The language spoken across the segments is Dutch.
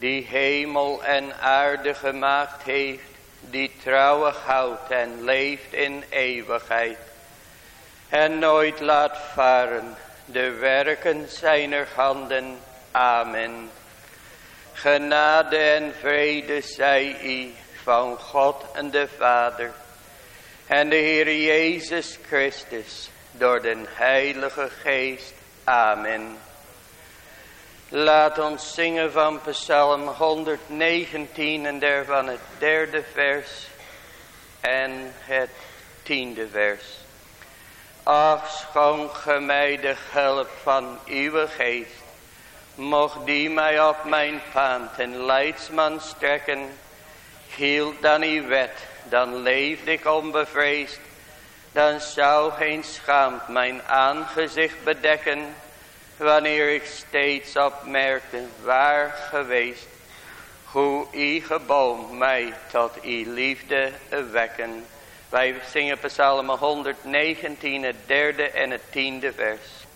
die hemel en aarde gemaakt heeft, die trouwig houdt en leeft in eeuwigheid, en nooit laat varen de werken zijner handen. Amen. Genade en vrede zij u van God en de Vader en de Heer Jezus Christus door den Heilige Geest. Amen. Laat ons zingen van Psalm 119 en daarvan het derde vers en het tiende vers. Ach, schonk ge mij de hulp van uw geest, mocht die mij op mijn paand en leidsman strekken, hield dan uw wet, dan leefde ik onbevreesd, dan zou geen schaamt mijn aangezicht bedekken, wanneer ik steeds opmerkte waar geweest, hoe geboom mij tot uw liefde wekken. Wij zingen psalm 119, het derde en het tiende vers.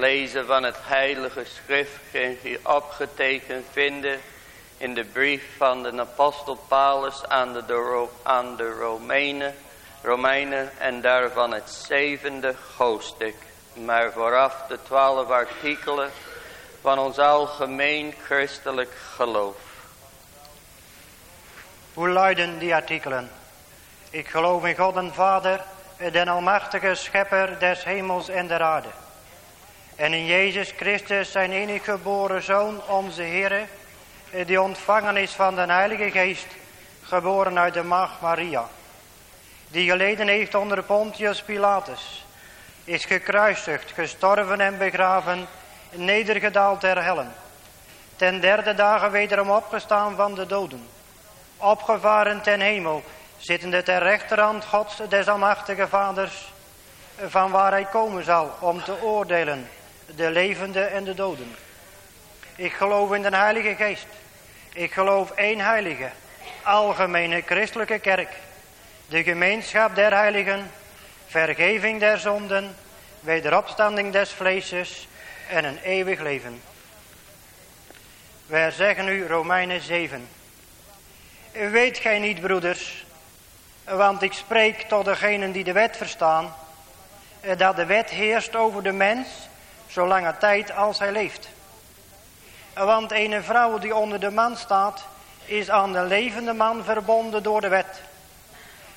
Lezen van het heilige schrift kun je opgetekend vinden in de brief van de apostel Paulus aan de, aan de Romeinen, Romeinen en daarvan het zevende hoofdstuk. Maar vooraf de twaalf artikelen van ons algemeen christelijk geloof. Hoe luiden die artikelen? Ik geloof in God en Vader, den almachtige schepper des hemels en der aarde en in Jezus Christus zijn enige geboren Zoon, onze Heer, die ontvangen is van de Heilige Geest, geboren uit de maag Maria. Die geleden heeft onder Pontius Pilatus, is gekruisigd, gestorven en begraven, nedergedaald ter hellen. Ten derde dagen wederom opgestaan van de doden. Opgevaren ten hemel, zittende ter rechterhand Gods des almachtige Vaders, van waar hij komen zal om te oordelen de levende en de doden. Ik geloof in de Heilige Geest. Ik geloof één heilige, algemene christelijke kerk. De gemeenschap der heiligen, vergeving der zonden, wederopstanding des vleeses en een eeuwig leven. Wij zeggen u Romeinen 7. Weet gij niet, broeders, want ik spreek tot degenen die de wet verstaan, dat de wet heerst over de mens zolange tijd als hij leeft. Want een vrouw die onder de man staat, is aan de levende man verbonden door de wet.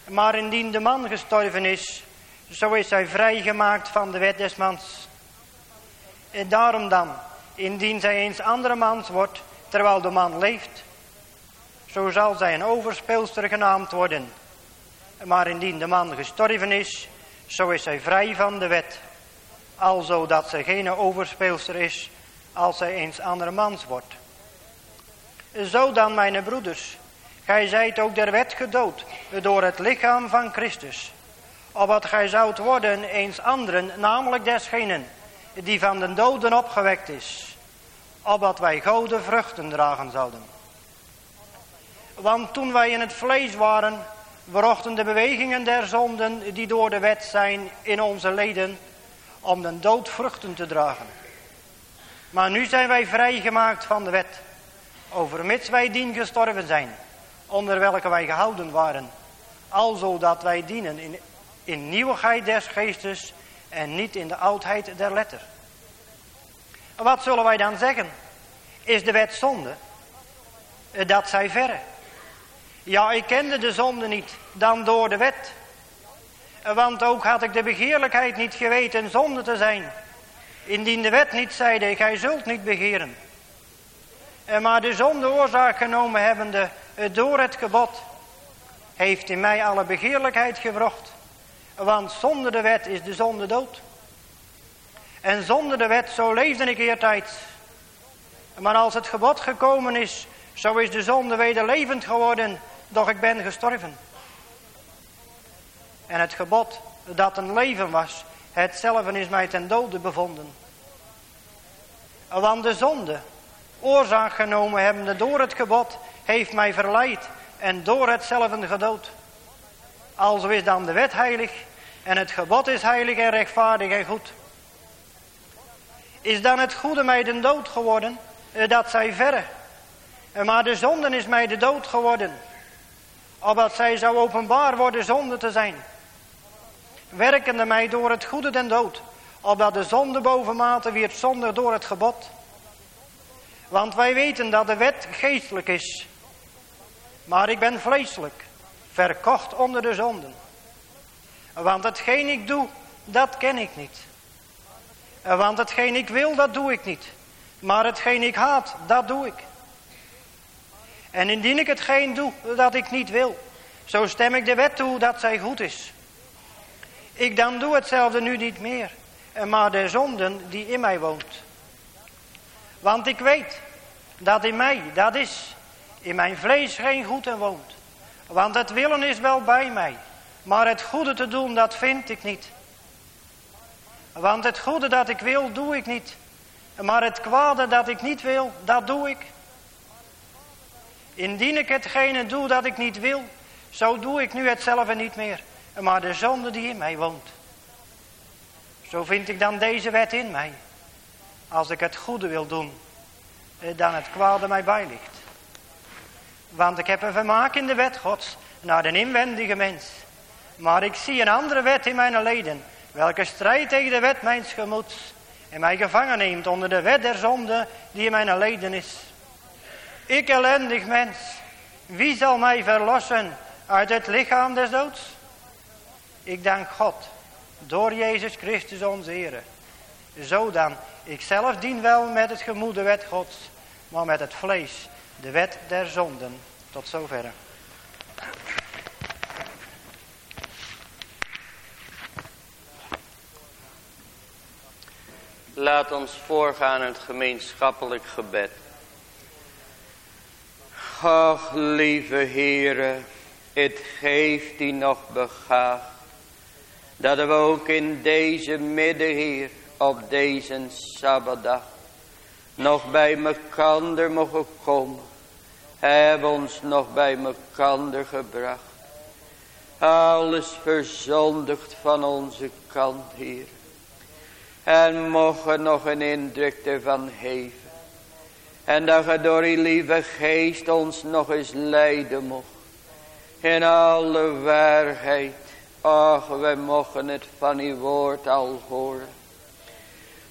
Maar indien de man gestorven is, zo is hij vrijgemaakt van de wet des mans. En daarom dan, indien zij eens andere mans wordt, terwijl de man leeft, zo zal zij een overspeelster genaamd worden. Maar indien de man gestorven is, zo is zij vrij van de wet. Alzo dat zij geen overspeelster is, als zij eens andere mans wordt. Zo dan, mijn broeders, gij zijt ook der wet gedood, door het lichaam van Christus. Opdat gij zoudt worden eens anderen, namelijk desgenen, die van de doden opgewekt is. Opdat wij gouden vruchten dragen zouden. Want toen wij in het vlees waren, wrochten de bewegingen der zonden die door de wet zijn in onze leden, om de dood vruchten te dragen. Maar nu zijn wij vrijgemaakt van de wet, overmits wij dien gestorven zijn, onder welke wij gehouden waren, alzo dat wij dienen in, in nieuwigheid des geestes en niet in de oudheid der letter. Wat zullen wij dan zeggen? Is de wet zonde? Dat zij verre. Ja, ik kende de zonde niet dan door de wet. Want ook had ik de begeerlijkheid niet geweten zonde te zijn. Indien de wet niet zeide, gij zult niet begeren. Maar de zonde oorzaak genomen hebbende door het gebod, heeft in mij alle begeerlijkheid gewrocht. Want zonder de wet is de zonde dood. En zonder de wet, zo leefde ik eertijds. Maar als het gebod gekomen is, zo is de zonde weder levend geworden, doch ik ben gestorven. En het gebod dat een leven was, hetzelfde is mij ten dode bevonden. Want de zonde, oorzaak genomen hebbende door het gebod, heeft mij verleid en door hetzelfde gedood. Alzo is dan de wet heilig en het gebod is heilig en rechtvaardig en goed. Is dan het goede mij de dood geworden, eh, dat zij verre. Eh, maar de zonde is mij de dood geworden, opdat zij zou openbaar worden zonde te zijn. Werkende mij door het goede den dood, opdat de zonde bovenmate wierd zonder door het gebod. Want wij weten dat de wet geestelijk is, maar ik ben vleeselijk, verkocht onder de zonden. Want hetgeen ik doe, dat ken ik niet. Want hetgeen ik wil, dat doe ik niet. Maar hetgeen ik haat, dat doe ik. En indien ik hetgeen doe dat ik niet wil, zo stem ik de wet toe dat zij goed is. Ik dan doe hetzelfde nu niet meer, maar de zonden die in mij woont. Want ik weet dat in mij, dat is, in mijn vlees geen goed en woont. Want het willen is wel bij mij, maar het goede te doen, dat vind ik niet. Want het goede dat ik wil, doe ik niet. Maar het kwade dat ik niet wil, dat doe ik. Indien ik hetgene doe dat ik niet wil, zo doe ik nu hetzelfde niet meer. Maar de zonde die in mij woont. Zo vind ik dan deze wet in mij. Als ik het goede wil doen, eh, dan het kwade mij bijligt. Want ik heb een vermaak in de wet gods, naar de inwendige mens. Maar ik zie een andere wet in mijn leden, welke strijd tegen de wet mijns gemoeds en mij gevangen neemt onder de wet der zonde die in mijn leden is. Ik ellendig mens, wie zal mij verlossen uit het lichaam des doods? Ik dank God, door Jezus Christus onze Heer. Zo dan, ik zelf dien wel met het gemoede wet Gods, maar met het vlees, de wet der zonden. Tot zover. Laat ons voorgaan in het gemeenschappelijk gebed. Ach, lieve Heere, het geeft die nog begaafd. Dat we ook in deze midden, Heer, op deze Sabbatdag, nog bij mekander mogen komen. Heb ons nog bij mekander gebracht. Alles verzondigd van onze kant, Heer. En mogen nog een indruk ervan geven. En dat je door die lieve geest ons nog eens leiden mocht. In alle waarheid. Ach, wij mogen het van uw woord al horen.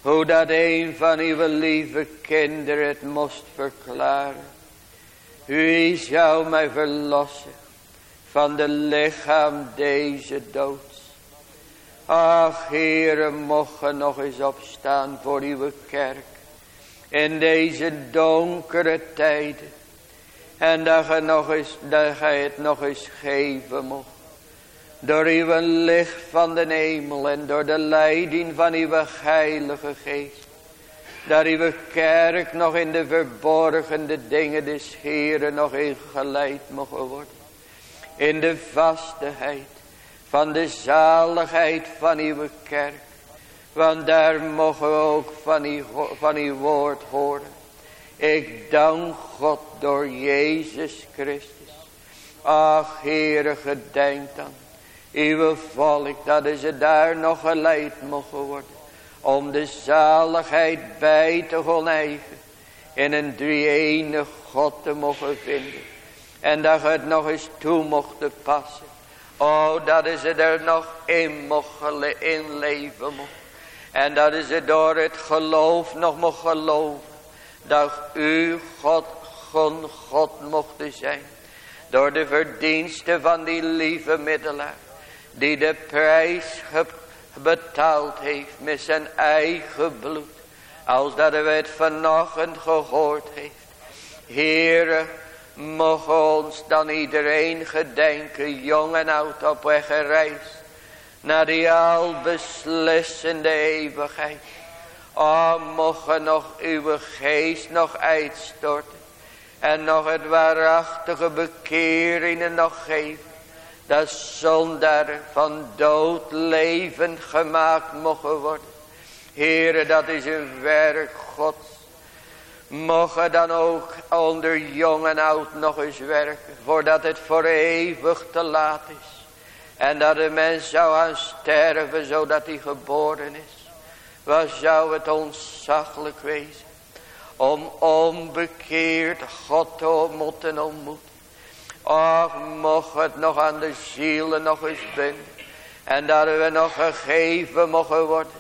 Hoe dat een van uw lieve kinderen het moest verklaren. Wie zou mij verlossen van de lichaam deze doods. Ach, heren, mogen nog eens opstaan voor uw kerk. in deze donkere tijden. En dat je, nog eens, dat het nog eens geven mocht. Door uw licht van de hemel en door de leiding van uw heilige geest. Dat uw kerk nog in de verborgene dingen des Heren nog ingeleid mogen worden. In de vastheid van de zaligheid van uw kerk. Want daar mogen we ook van uw, van woord horen. Ik dank God door Jezus Christus. Ach, Heere, gedenk dan. Uw volk, dat ze daar nog geleid mogen worden. Om de zaligheid bij te oneigen. In een drie God te mogen vinden. En dat het nog eens toe mocht passen. Oh, dat is het er nog in mocht in leven. En dat is het door het geloof nog mocht geloven. Dat u God, God, God mocht zijn. Door de verdiensten van die lieve middelaar. Die de prijs betaald heeft met zijn eigen bloed. Als dat we het vanochtend gehoord heeft. Heere, mogen ons dan iedereen gedenken, jong en oud op weg gereisd. Naar die al beslissende eeuwigheid. O, mogen nog uw geest nog uitstorten. En nog het waarachtige bekeringen nog geven. Dat zonder van dood levend gemaakt mogen worden. Heren, dat is een werk Gods. Mogen dan ook onder jong en oud nog eens werken. Voordat het voor eeuwig te laat is. En dat de mens zou gaan sterven zodat hij geboren is. Wat zou het ontzaglijk wezen. Om onbekeerd God te moeten ontmoeten. Och, mocht het nog aan de zielen nog eens binden. En dat we nog gegeven mogen worden.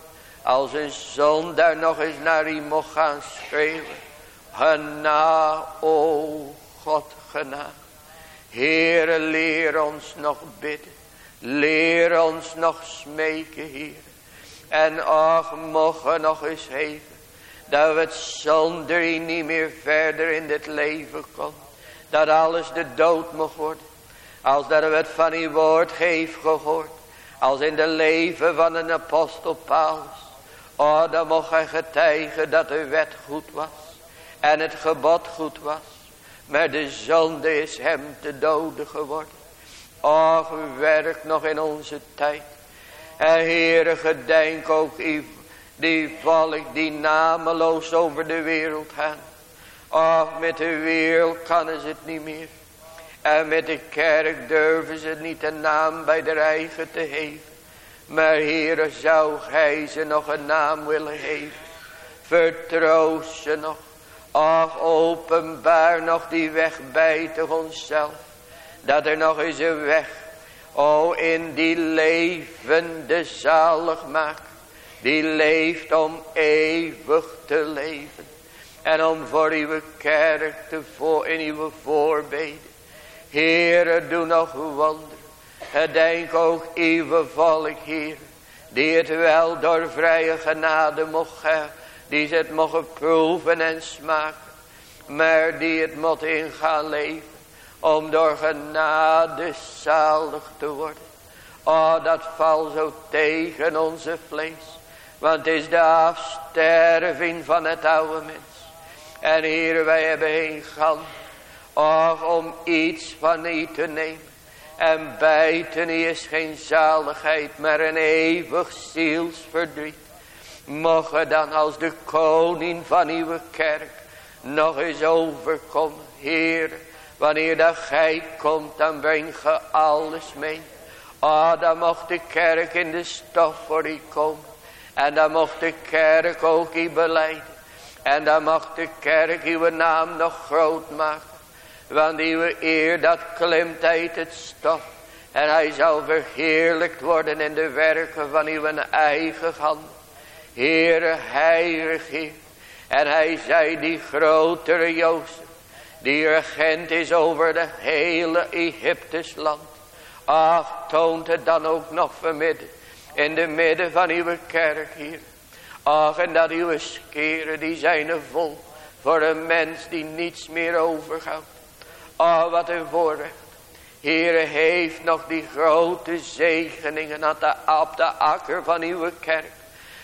Als een zon daar nog eens naar u mocht gaan schreeuwen. Gena, o God, gena. Heere, leer ons nog bidden. Leer ons nog smeken, Heer. En ach, mogen nog eens geven. Dat we het zonder u niet meer verder in dit leven komt. Dat alles de dood mag worden. Als dat het van uw woord heeft gehoord. Als in de leven van een apostel Paulus. Oh, dan mocht hij getuigen dat de wet goed was. En het gebod goed was. Maar de zonde is hem te doden geworden. Och, werk nog in onze tijd. En Heere, gedenk ook die volk die nameloos over de wereld gaan. Och, met de wereld kan ze het niet meer. En met de kerk durven ze niet een naam bij de eigen te geven. Maar Heere, zou gij ze nog een naam willen geven. Vertroost ze nog. Ach, openbaar nog die weg buiten onszelf. Dat er nog eens een weg. O, in die levende zalig maakt. Die leeft om eeuwig te leven. En om voor uw kerk te voor in uw voorbeden. Heere, doe nog wonderen. Denk ook uw volk, Heer. Die het wel door vrije genade mocht hebben die het mogen proeven en smaken. Maar die het moet in gaan leven. Om door genade zalig te worden. Oh, dat valt zo tegen onze vlees. Want het is de afsterving van het oude mens. En hier wij hebben gang. Och, om iets van u te nemen. En buiten is geen zaligheid, maar een eeuwig zielsverdriet. Mogen dan als de koning van uw kerk nog eens overkomen. Heer, wanneer dat gij komt, dan breng je alles mee. Ah, dan mocht de kerk in de stof voor u komen. En dan mocht de kerk ook u beleiden. En dan mocht de kerk uw naam nog groot maken. Want uw eer dat klimt uit het stof. En hij zal verheerlijkt worden in de werken van uw eigen hand. Heere, regeert. En hij zei die grotere Jozef. Die regent is over de hele Egyptes land. Ach, toont het dan ook nog vanmidden. In de midden van uw kerk hier. Ach, en dat uw skeren die zijn er vol voor een mens die niets meer overhoudt. Oh, wat een voorrecht. Heere heeft nog die grote zegeningen op de, op de akker van uw kerk.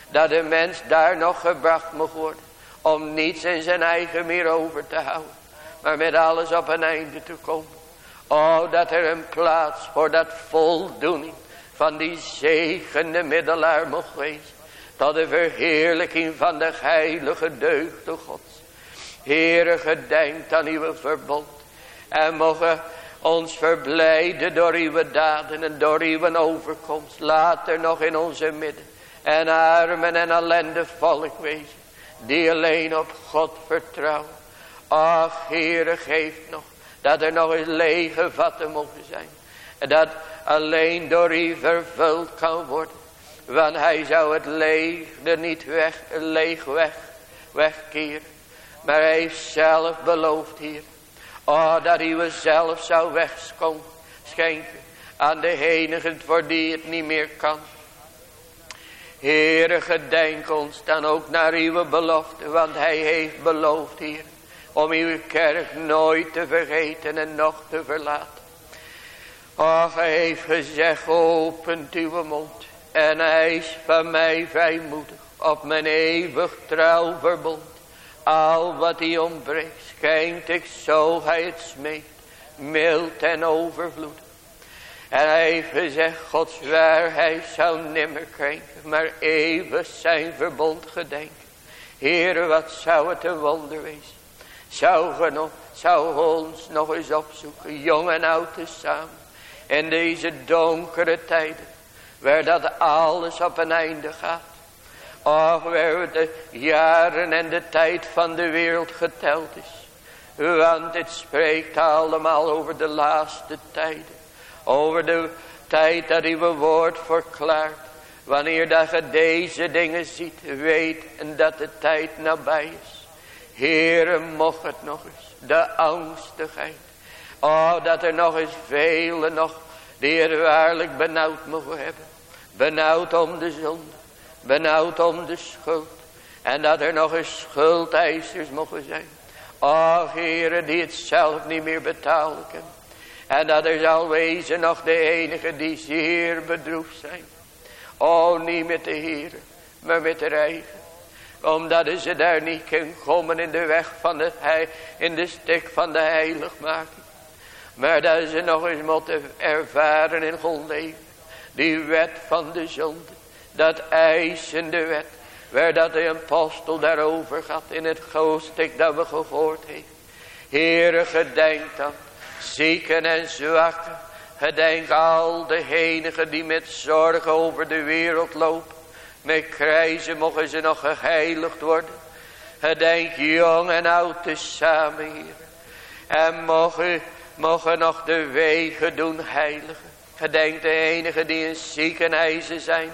Dat de mens daar nog gebracht mag worden. Om niets in zijn eigen meer over te houden. Maar met alles op een einde te komen. Oh, dat er een plaats voor dat voldoening van die zegende middelaar mocht wezen. Tot de verheerlijking van de heilige deugde Gods. Heere, gedenkt aan uw verbond. En mogen ons verblijden door uw daden en door uw overkomst. Laat er nog in onze midden. En armen en ellende volk wezen. Die alleen op God vertrouwen. Ach, Heere, geef nog. Dat er nog eens lege vatten mogen zijn. En dat alleen door u vervuld kan worden. Want hij zou het leegde niet weg, leeg weg, wegkeren. Maar hij heeft zelf beloofd hier. Oh, dat hij we zelf zou wegschenken aan de enige voor die het niet meer kan. Heere, gedenk ons dan ook naar uw belofte, want hij heeft beloofd hier om uw kerk nooit te vergeten en nog te verlaten. Och, hij heeft gezegd, opent uw mond en hij is van mij vrijmoedig op mijn eeuwig trouw verbond. Al wat hij ontbreekt, schenkt ik zo hij het smeekt, mild en overvloed. En hij heeft gezegd, Gods waarheid zou nimmer krenken, maar eeuwig zijn verbond gedenken. Heere, wat zou het een wonder wezen. Zou, nog, zou ons nog eens opzoeken, jong en oud samen. In deze donkere tijden, waar dat alles op een einde gaat. Och, waar de jaren en de tijd van de wereld geteld is. Want het spreekt allemaal over de laatste tijden. Over de tijd dat uw woord verklaart. Wanneer dat je deze dingen ziet, weet en dat de tijd nabij is. Heere, mocht het nog eens, de angstigheid. Oh, dat er nog eens velen nog, die er waarlijk benauwd mogen hebben. Benauwd om de zonde, benauwd om de schuld. En dat er nog eens schuldeisers mogen zijn. Oh, Heere, die het zelf niet meer betalen kunnen. En dat er zal wezen nog de enige die zeer bedroefd zijn. Oh, niet met de Heer, maar met de eigen omdat ze daar niet kunnen komen in de weg van het hij, in de stik van de heiligmaking. Maar dat ze nog eens moeten ervaren in God leven. Die wet van de zonde. Dat eisende wet. Waar dat de apostel daarover gaat in het hoofdstuk dat we gehoord heeft. Heere gedenk dan. Zieken en zwakken. Gedenk al de enigen die met zorg over de wereld lopen. Met krijzen mogen ze nog geheiligd worden. Gedenk jong en oud te samen hier. En mogen, mogen nog de wegen doen heiligen. Gedenk de enige die in ziekenhuizen zijn.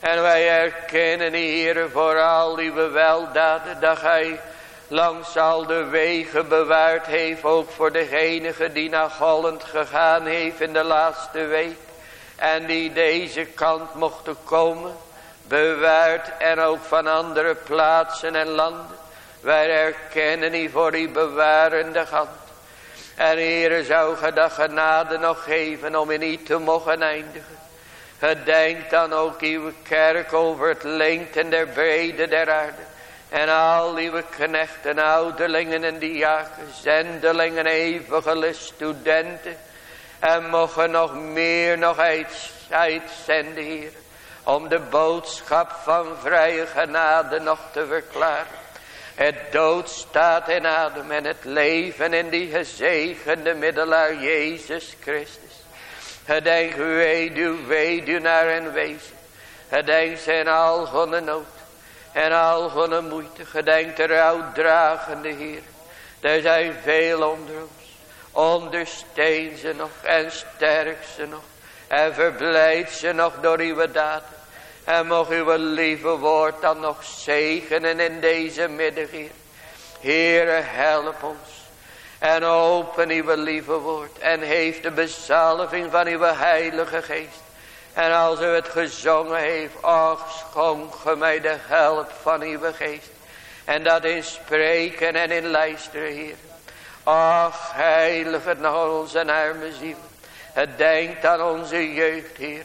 En wij erkennen hier voor al die weldaden dat hij langs al de wegen bewaard heeft. Ook voor degene die naar Holland gegaan heeft in de laatste week. En die deze kant mochten komen bewaard en ook van andere plaatsen en landen. Wij erkennen die voor die bewarende hand. En Heere zou ge dat genade nog geven om in niet te mogen eindigen. Gedenk dan ook uw kerk over het lengte en der brede der aarde. En al uw knechten, ouderlingen en diaken, zendelingen, evangelisten, studenten. En mogen nog meer nog uitzenden, Heer om de boodschap van vrije genade nog te verklaren. Het dood staat in adem en het leven in die gezegende middelaar Jezus Christus. Gedenk weduw, weduwnaar en wezen. Gedenk zijn al hun nood en al hun moeite. Gedenk de rouwdragende Heer. Er zijn veel onder ons. Ondersteun ze nog en sterk ze nog. En verblijd ze nog door uw daden. En mocht uw lieve woord dan nog zegenen in deze middag, Heer. Heere, help ons. En open uw lieve woord. En heeft de bezalving van uw heilige geest. En als u het gezongen heeft, ach schonk mij de help van uw geest. En dat in spreken en in luisteren, Heer. Ach, heilige nog onze arme ziel. Het denkt aan onze jeugd, Heer.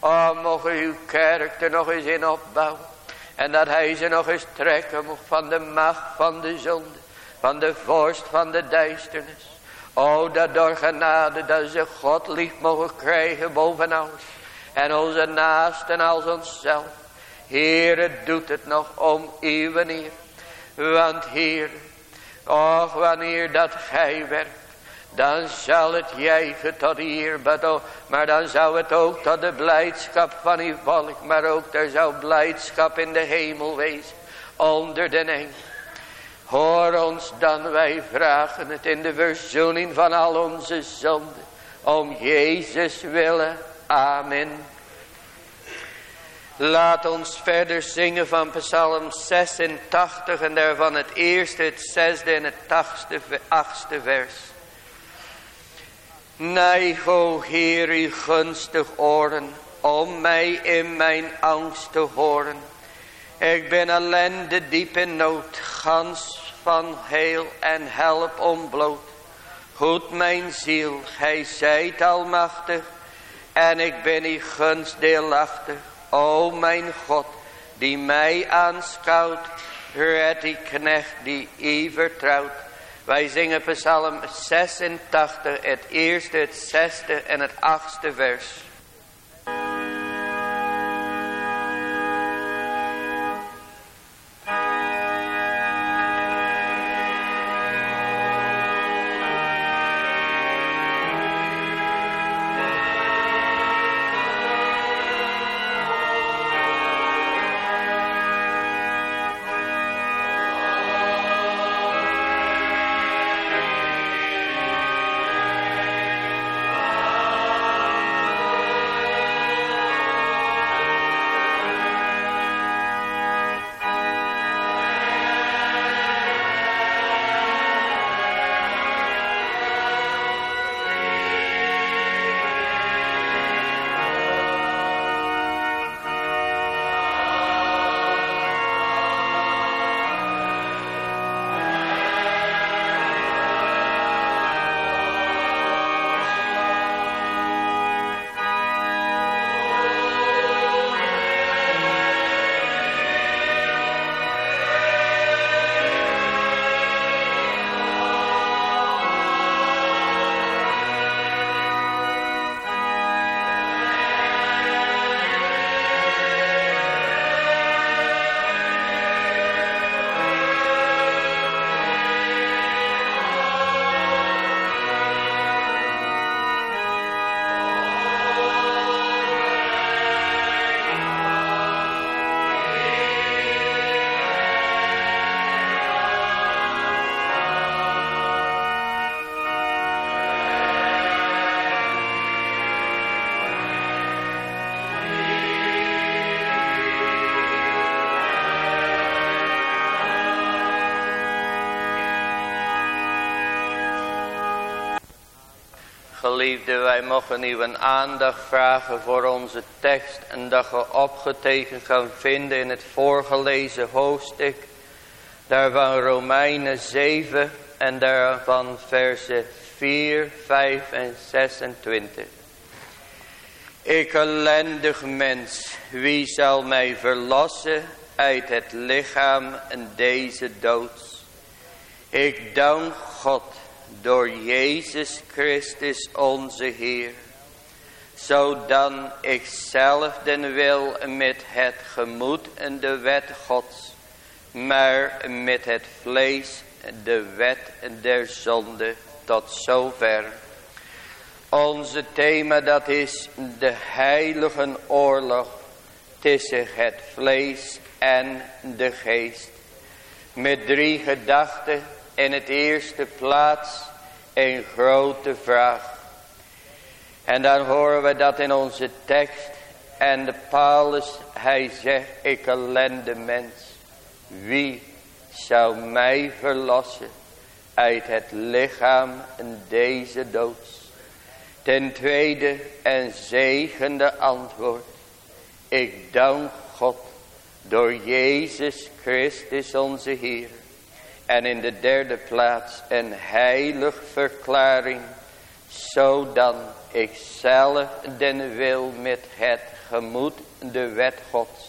Oh, mogen uw kerk er nog eens in opbouwen. En dat hij ze nog eens trekken mocht van de macht van de zonde. Van de vorst van de duisternis. O, dat door genade dat ze God lief mogen krijgen boven alles. En onze naasten als onszelf. Heer, doet het nog om uw wanneer. Want Heer, och wanneer dat gij werkt. Dan zal het juichen tot hier, maar dan zou het ook tot de blijdschap van uw volk. Maar ook er zou blijdschap in de hemel wezen, onder de engel. Hoor ons dan, wij vragen het in de verzoening van al onze zonden. Om Jezus willen. Amen. Laat ons verder zingen van Psalm 86 en daarvan het eerste, het zesde en het achtste vers. Neig, o Heer, uw gunstig oren, om mij in mijn angst te horen. Ik ben ellende diep in nood, gans van heel en help ontbloot. Goed mijn ziel, gij zijt almachtig, en ik ben uw gunst deelachtig. O mijn God, die mij aanschouwt, red die knecht die u vertrouwt. Wij zingen psalm 86, het eerste, het zesde en het achtste vers. Geliefde, wij mogen uw aandacht vragen voor onze tekst. En dat we opgetekend gaan vinden in het voorgelezen hoofdstuk. Daarvan Romeinen 7 en daarvan versen 4, 5 en 26. Ik ellendig mens, wie zal mij verlossen uit het lichaam en deze doods? Ik dank God door Jezus Christus onze Heer. Zodan ik zelf den wil met het gemoed en de wet Gods, maar met het vlees de wet der zonde tot zover. Onze thema dat is de heilige oorlog tussen het vlees en de geest. Met drie gedachten in het eerste plaats een grote vraag. En dan horen we dat in onze tekst. En de Paulus, hij zegt, ik ellende mens. Wie zou mij verlossen uit het lichaam deze doods? Ten tweede en zegende antwoord. Ik dank God door Jezus Christus onze Heer. En in de derde plaats een heilig verklaring. Zodan ik zelf den wil met het gemoed de wet Gods.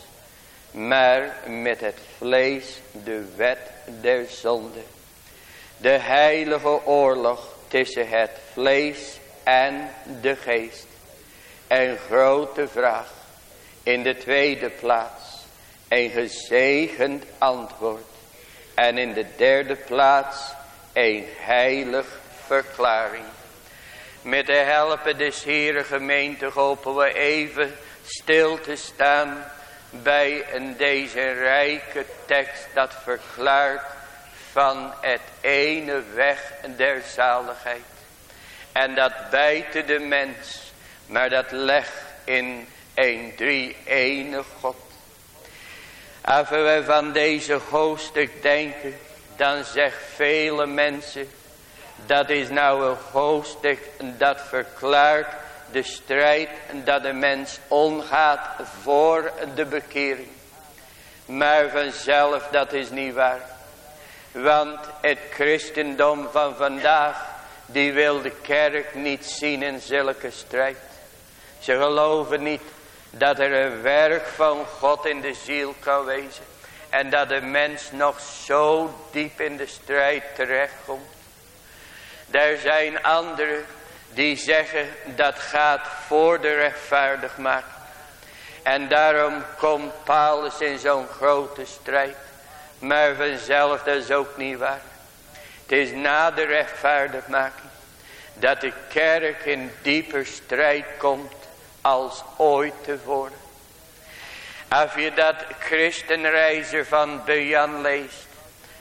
Maar met het vlees de wet der zonde. De heilige oorlog tussen het vlees en de geest. Een grote vraag. In de tweede plaats. Een gezegend antwoord. En in de derde plaats. Een heilig verklaring. Met de helpen des Heeren gemeente hopen we even stil te staan bij een deze rijke tekst dat verklaart van het ene weg der zaligheid. En dat bijten de mens, maar dat legt in een drie ene God. Als we van deze hoofdstuk denken, dan zeggen vele mensen, dat is nou een hoofdstuk dat verklaart de strijd dat de mens omgaat voor de bekering. Maar vanzelf dat is niet waar. Want het christendom van vandaag, die wil de kerk niet zien in zulke strijd. Ze geloven niet dat er een werk van God in de ziel kan wezen. En dat de mens nog zo diep in de strijd terechtkomt. Er zijn anderen die zeggen dat gaat voor de rechtvaardig maken. En daarom komt Paulus in zo'n grote strijd. Maar vanzelf dat is ook niet waar. Het is na de rechtvaardigmaking dat de kerk in dieper strijd komt als ooit tevoren. Als je dat christenreizer van Bejan leest,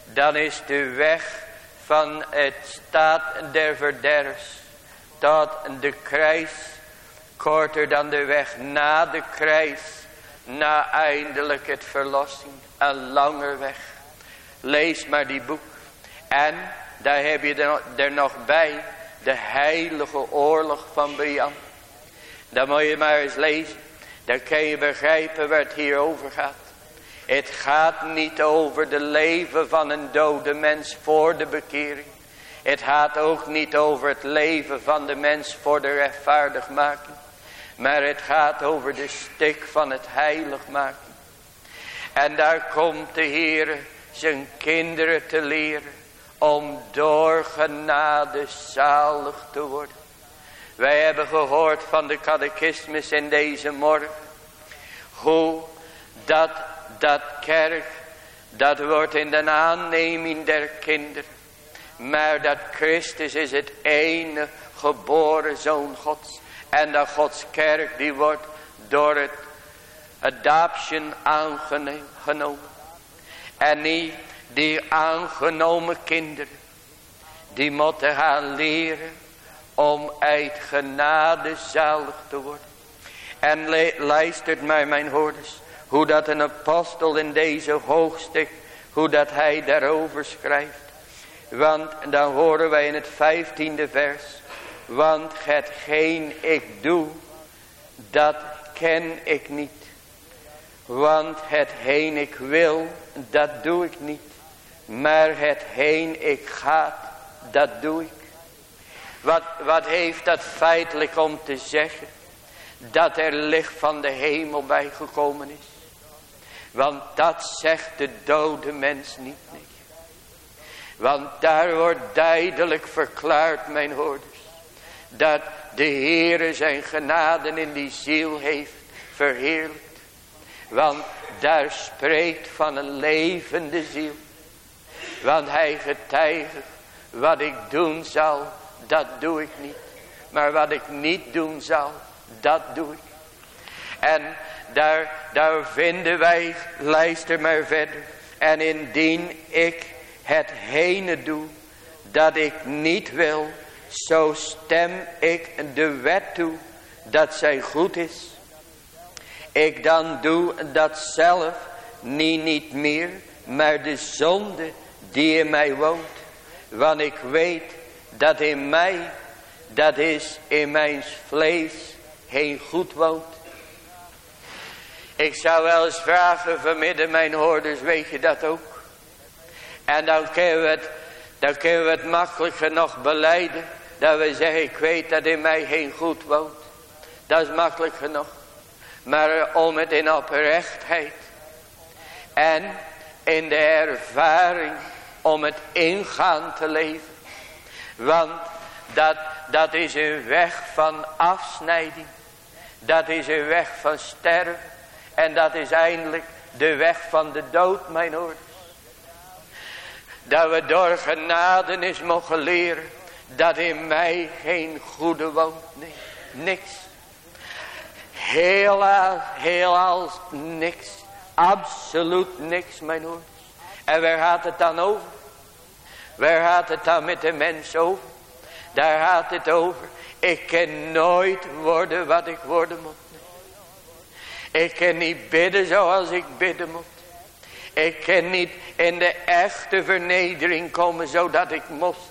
dan is de weg van het staat der verderfs tot de kruis, korter dan de weg na de kruis, na eindelijk het verlossing, een langer weg. Lees maar die boek. En daar heb je er nog bij de heilige oorlog van Brian. Dan moet je maar eens lezen. Dan kan je begrijpen waar het hier over gaat. Het gaat niet over de leven van een dode mens voor de bekering. Het gaat ook niet over het leven van de mens voor de rechtvaardigmaking. Maar het gaat over de stik van het heiligmaking. En daar komt de Heer zijn kinderen te leren. Om door genade zalig te worden. Wij hebben gehoord van de catechismus in deze morgen. Hoe dat, dat kerk, dat wordt in de aanneming der kinderen. Maar dat Christus is het ene geboren zoon Gods. En dat Gods kerk die wordt door het adoption aangenomen. En die aangenomen kinderen. Die moeten gaan leren om uit genade zalig te worden. En luistert mij mijn hoorders. Hoe dat een apostel in deze hoofdstuk. Hoe dat hij daarover schrijft. Want dan horen wij in het vijftiende vers. Want hetgeen ik doe, dat ken ik niet. Want hetgeen ik wil, dat doe ik niet. Maar hetgeen ik ga, dat doe ik. Wat, wat heeft dat feitelijk om te zeggen? Dat er licht van de hemel bijgekomen is. Want dat zegt de dode mens niet. Nee. Want daar wordt duidelijk verklaard, mijn hoorders. Dat de Heere zijn genaden in die ziel heeft verheerlijkt. Want daar spreekt van een levende ziel. Want hij getuigt, wat ik doen zal, dat doe ik niet. Maar wat ik niet doen zal, dat doe ik. En daar, daar vinden wij, luister maar verder. En indien ik het hene doe dat ik niet wil, zo stem ik de wet toe dat zij goed is. Ik dan doe dat zelf niet, niet meer, maar de zonde die in mij woont. Want ik weet dat in mij dat is in mijn vlees geen goed woont. Ik zou wel eens vragen vanmiddag mijn hoorders, weet je dat ook? En dan kunnen we het, dan kunnen we het makkelijk genoeg beleiden. Dat we zeggen, ik weet dat in mij geen goed woont. Dat is makkelijk genoeg. Maar om het in oprechtheid. En in de ervaring om het ingaan te leven. Want dat, dat is een weg van afsnijding. Dat is een weg van sterven. En dat is eindelijk de weg van de dood, mijn ouders. Dat we door genadenis mogen leren. Dat in mij geen goede woont. Nee, niks. Heel, heel niks. Absoluut niks, mijn ouders. En waar gaat het dan over? Waar gaat het dan met de mens over? Daar gaat het over. Ik kan nooit worden wat ik worden moet. Ik kan niet bidden zoals ik bidden moet. Ik kan niet in de echte vernedering komen zodat ik moest.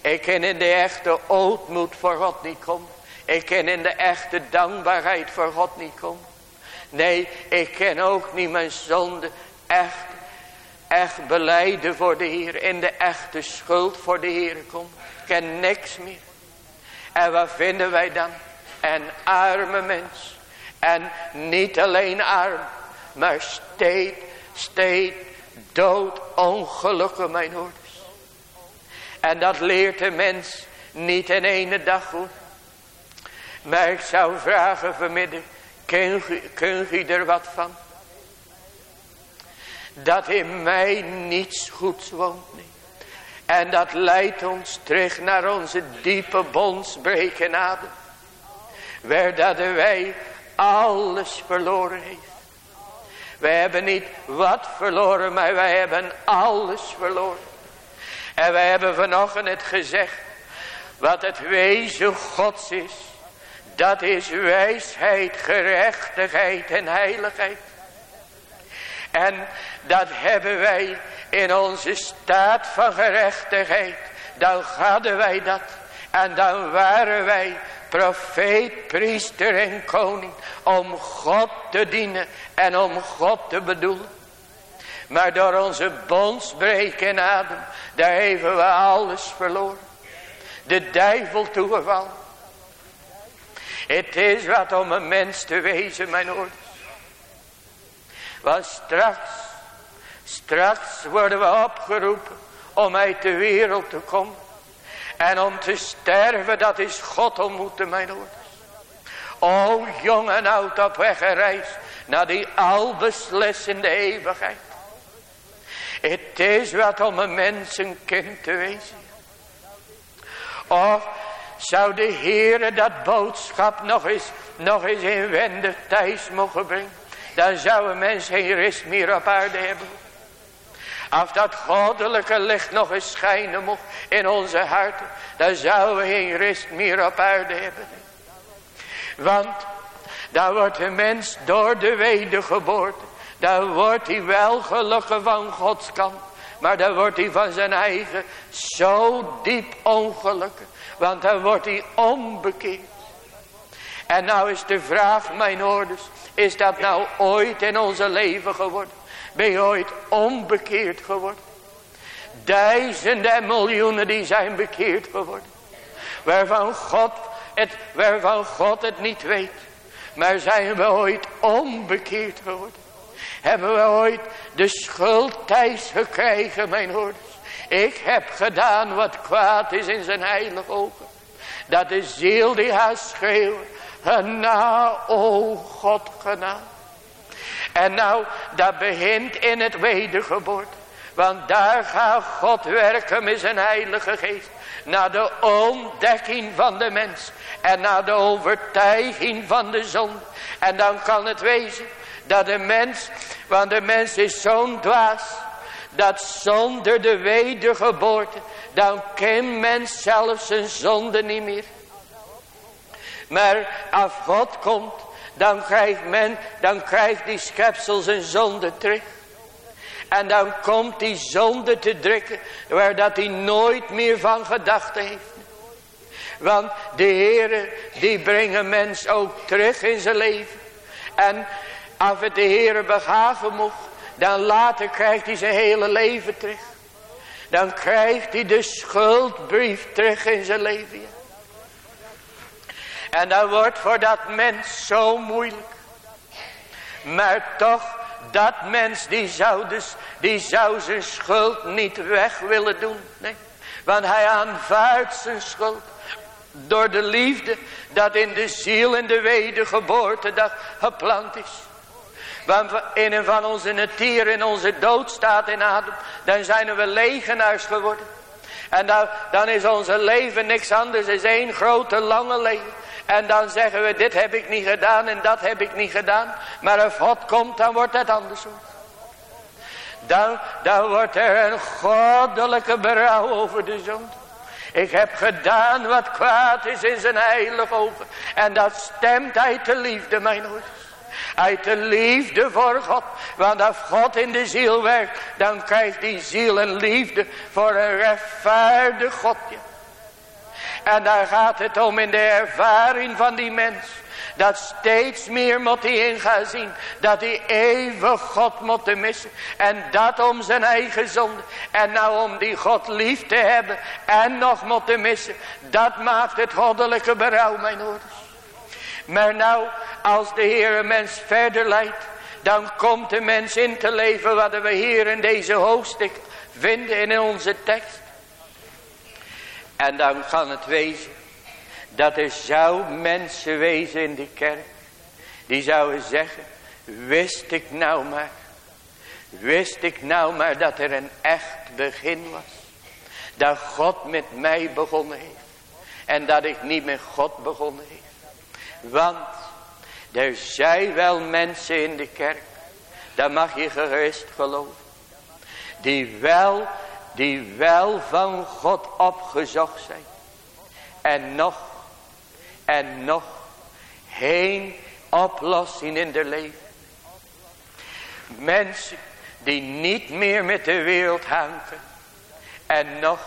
Ik kan in de echte ootmoed voor God niet komen. Ik kan in de echte dankbaarheid voor God niet komen. Nee, ik kan ook niet mijn zonde echt, echt beleiden voor de Heer. In de echte schuld voor de Heer. Ik ken niks meer. En wat vinden wij dan? Een arme mens. En niet alleen arm, maar steeds, steeds dood ongelukken mijn hoorders. En dat leert de mens niet in ene dag goed. Maar ik zou vragen vanmiddag, kun je er wat van? Dat in mij niets goeds woont. En dat leidt ons terug naar onze diepe bondsbreken adem. Waar dat wij alles verloren heeft. Wij hebben niet wat verloren, maar wij hebben alles verloren. En wij hebben vanochtend het gezegd. Wat het wezen gods is. Dat is wijsheid, gerechtigheid en heiligheid. En dat hebben wij in onze staat van gerechtigheid. Dan hadden wij dat. En dan waren wij profeet, priester en koning. Om God te dienen en om God te bedoelen. Maar door onze bondsbreek en adem. Daar hebben we alles verloren. De duivel toegevallen. Het is wat om een mens te wezen mijn ouders. Want straks. Straks worden we opgeroepen. Om uit de wereld te komen. En om te sterven, dat is God ontmoeten, mijn ouders. O, jong en oud op gereisd naar die albeslissende eeuwigheid. Het is wat om een mensenkind te wezen. Of zou de Heere dat boodschap nog eens, nog eens inwendig thuis mogen brengen. Dan zou een mens geen rust meer op aarde hebben. Als dat goddelijke licht nog eens schijnen mocht in onze harten. Dan zouden we geen rust meer op aarde hebben. Want dan wordt de mens door de wedergeboorte. Dan wordt hij wel gelukkig van Gods kant. Maar dan wordt hij van zijn eigen zo diep ongelukkig. Want dan wordt hij onbekeerd. En nou is de vraag mijn ouders. Is dat nou ooit in onze leven geworden? Ben je ooit onbekeerd geworden? Duizenden en miljoenen die zijn bekeerd geworden. Waarvan God het, waarvan God het niet weet. Maar zijn we ooit onbekeerd geworden? Hebben we ooit de schuld thuis gekregen, mijn hoorders? Ik heb gedaan wat kwaad is in zijn heilige ogen. Dat de ziel die haar schreeuwt. Na, o God, gedaan. En nou, dat begint in het wedergeboorte. Want daar gaat God werken met zijn heilige geest. Naar de ontdekking van de mens. En naar de overtuiging van de zon. En dan kan het wezen dat de mens, want de mens is zo'n dwaas. Dat zonder de wedergeboorte, dan kan mens zelfs zijn zonde niet meer. Maar als God komt, dan krijgt men, dan krijgt die schepsel zijn zonde terug. En dan komt die zonde te drukken, waar dat hij nooit meer van gedachten heeft. Want de Heere die brengen mens ook terug in zijn leven. En als het de Heere begaven mocht, dan later krijgt hij zijn hele leven terug. Dan krijgt hij de schuldbrief terug in zijn leven. En dat wordt voor dat mens zo moeilijk. Maar toch, dat mens die zou, dus, die zou zijn schuld niet weg willen doen. Nee. Want hij aanvaardt zijn schuld. Door de liefde dat in de ziel in de wedergeboortedag geplant is. Want een van onze natuur in onze dood staat in adem. Dan zijn we legenaars geworden. En dan, dan is onze leven niks anders dan één grote lange leven. En dan zeggen we dit heb ik niet gedaan en dat heb ik niet gedaan. Maar als God komt dan wordt het andersom. Dan, dan wordt er een goddelijke berouw over de zonde. Ik heb gedaan wat kwaad is in zijn heilig ogen. En dat stemt uit de liefde, mijn ouders. Uit de liefde voor God. Want als God in de ziel werkt, dan krijgt die ziel een liefde voor een rechtvaardig Godje. En daar gaat het om in de ervaring van die mens. Dat steeds meer moet hij in zien. Dat hij even God moet missen. En dat om zijn eigen zonde. En nou om die God lief te hebben. En nog moet missen. Dat maakt het goddelijke berouw mijn ouders. Maar nou als de Heer een mens verder leidt. Dan komt de mens in te leven wat we hier in deze hoofdstuk vinden in onze tekst. En dan kan het wezen dat er zou mensen wezen in de kerk. Die zouden zeggen, wist ik nou maar. Wist ik nou maar dat er een echt begin was. Dat God met mij begonnen heeft. En dat ik niet met God begonnen heeft. Want er zijn wel mensen in de kerk. Daar mag je gerust geloven. Die wel die wel van God opgezocht zijn. En nog, en nog, geen oplossing in de leven. Mensen die niet meer met de wereld hangen. En nog,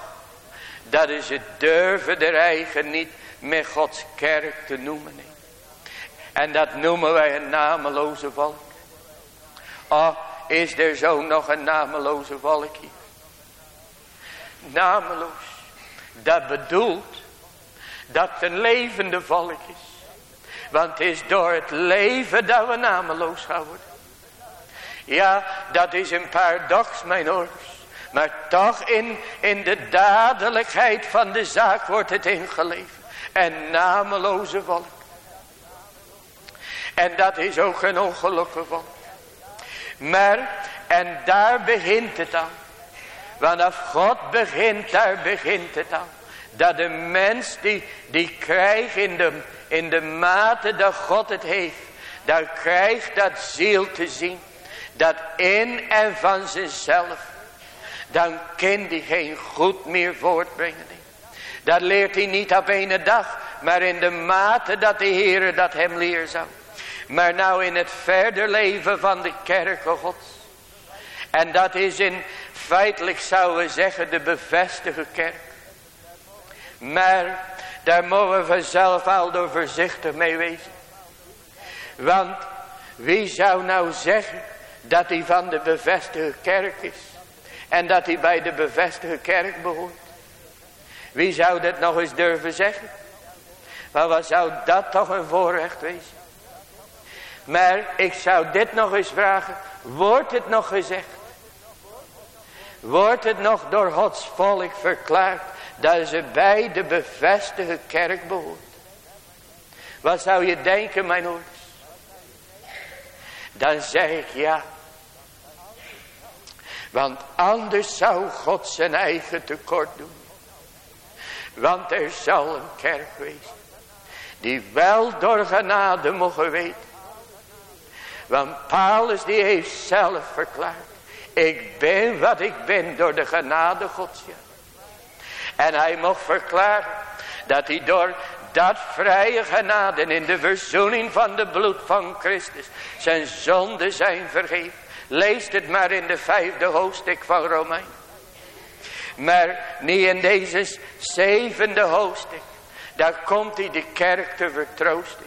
dat is het durven der eigen niet met Gods kerk te noemen. En dat noemen wij een nameloze volk. Oh, is er zo nog een nameloze volkje? Nameloos. Dat bedoelt dat het een levende volk is. Want het is door het leven dat we nameloos gaan worden. Ja, dat is een paradox, mijn ouders. Maar toch in, in de dadelijkheid van de zaak wordt het ingeleven. En nameloze volk. En dat is ook een ongelukkige volk. Maar, en daar begint het aan. Wanneer God begint, daar begint het al. Dat de mens die, die krijgt in de, in de mate dat God het heeft. Daar krijgt dat ziel te zien. Dat in en van zichzelf. Dan kan die geen goed meer voortbrengen. Dat leert hij niet op ene dag. Maar in de mate dat de Heer dat hem leert zou. Maar nou in het verder leven van de kerken gods. En dat is in feitelijk zouden we zeggen de bevestigde kerk. Maar daar mogen we vanzelf al door voorzichtig mee wezen. Want wie zou nou zeggen dat hij van de bevestigde kerk is. En dat hij bij de bevestigde kerk behoort. Wie zou dat nog eens durven zeggen? Maar wat zou dat toch een voorrecht wezen? Maar ik zou dit nog eens vragen. Wordt het nog gezegd? Wordt het nog door Gods volk verklaard dat ze bij de bevestigde kerk behoort. Wat zou je denken mijn ouders? Dan zeg ik ja. Want anders zou God zijn eigen tekort doen. Want er zal een kerk wezen. Die wel door genade mogen weten. Want Paulus die heeft zelf verklaard. Ik ben wat ik ben door de genade gods. En hij mocht verklaren dat hij door dat vrije genade in de verzoening van de bloed van Christus zijn zonden zijn vergeven. Lees het maar in de vijfde hoofdstuk van Romein. Maar niet in deze zevende hoofdstuk. Daar komt hij de kerk te vertroosten.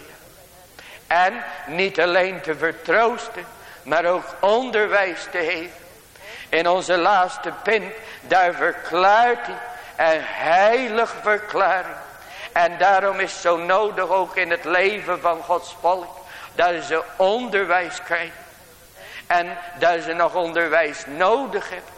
En niet alleen te vertroosten, maar ook onderwijs te geven. In onze laatste pint, daar verklaart hij een heilig verklaring. En daarom is zo nodig ook in het leven van Gods volk, dat ze onderwijs krijgen. En dat ze nog onderwijs nodig hebben.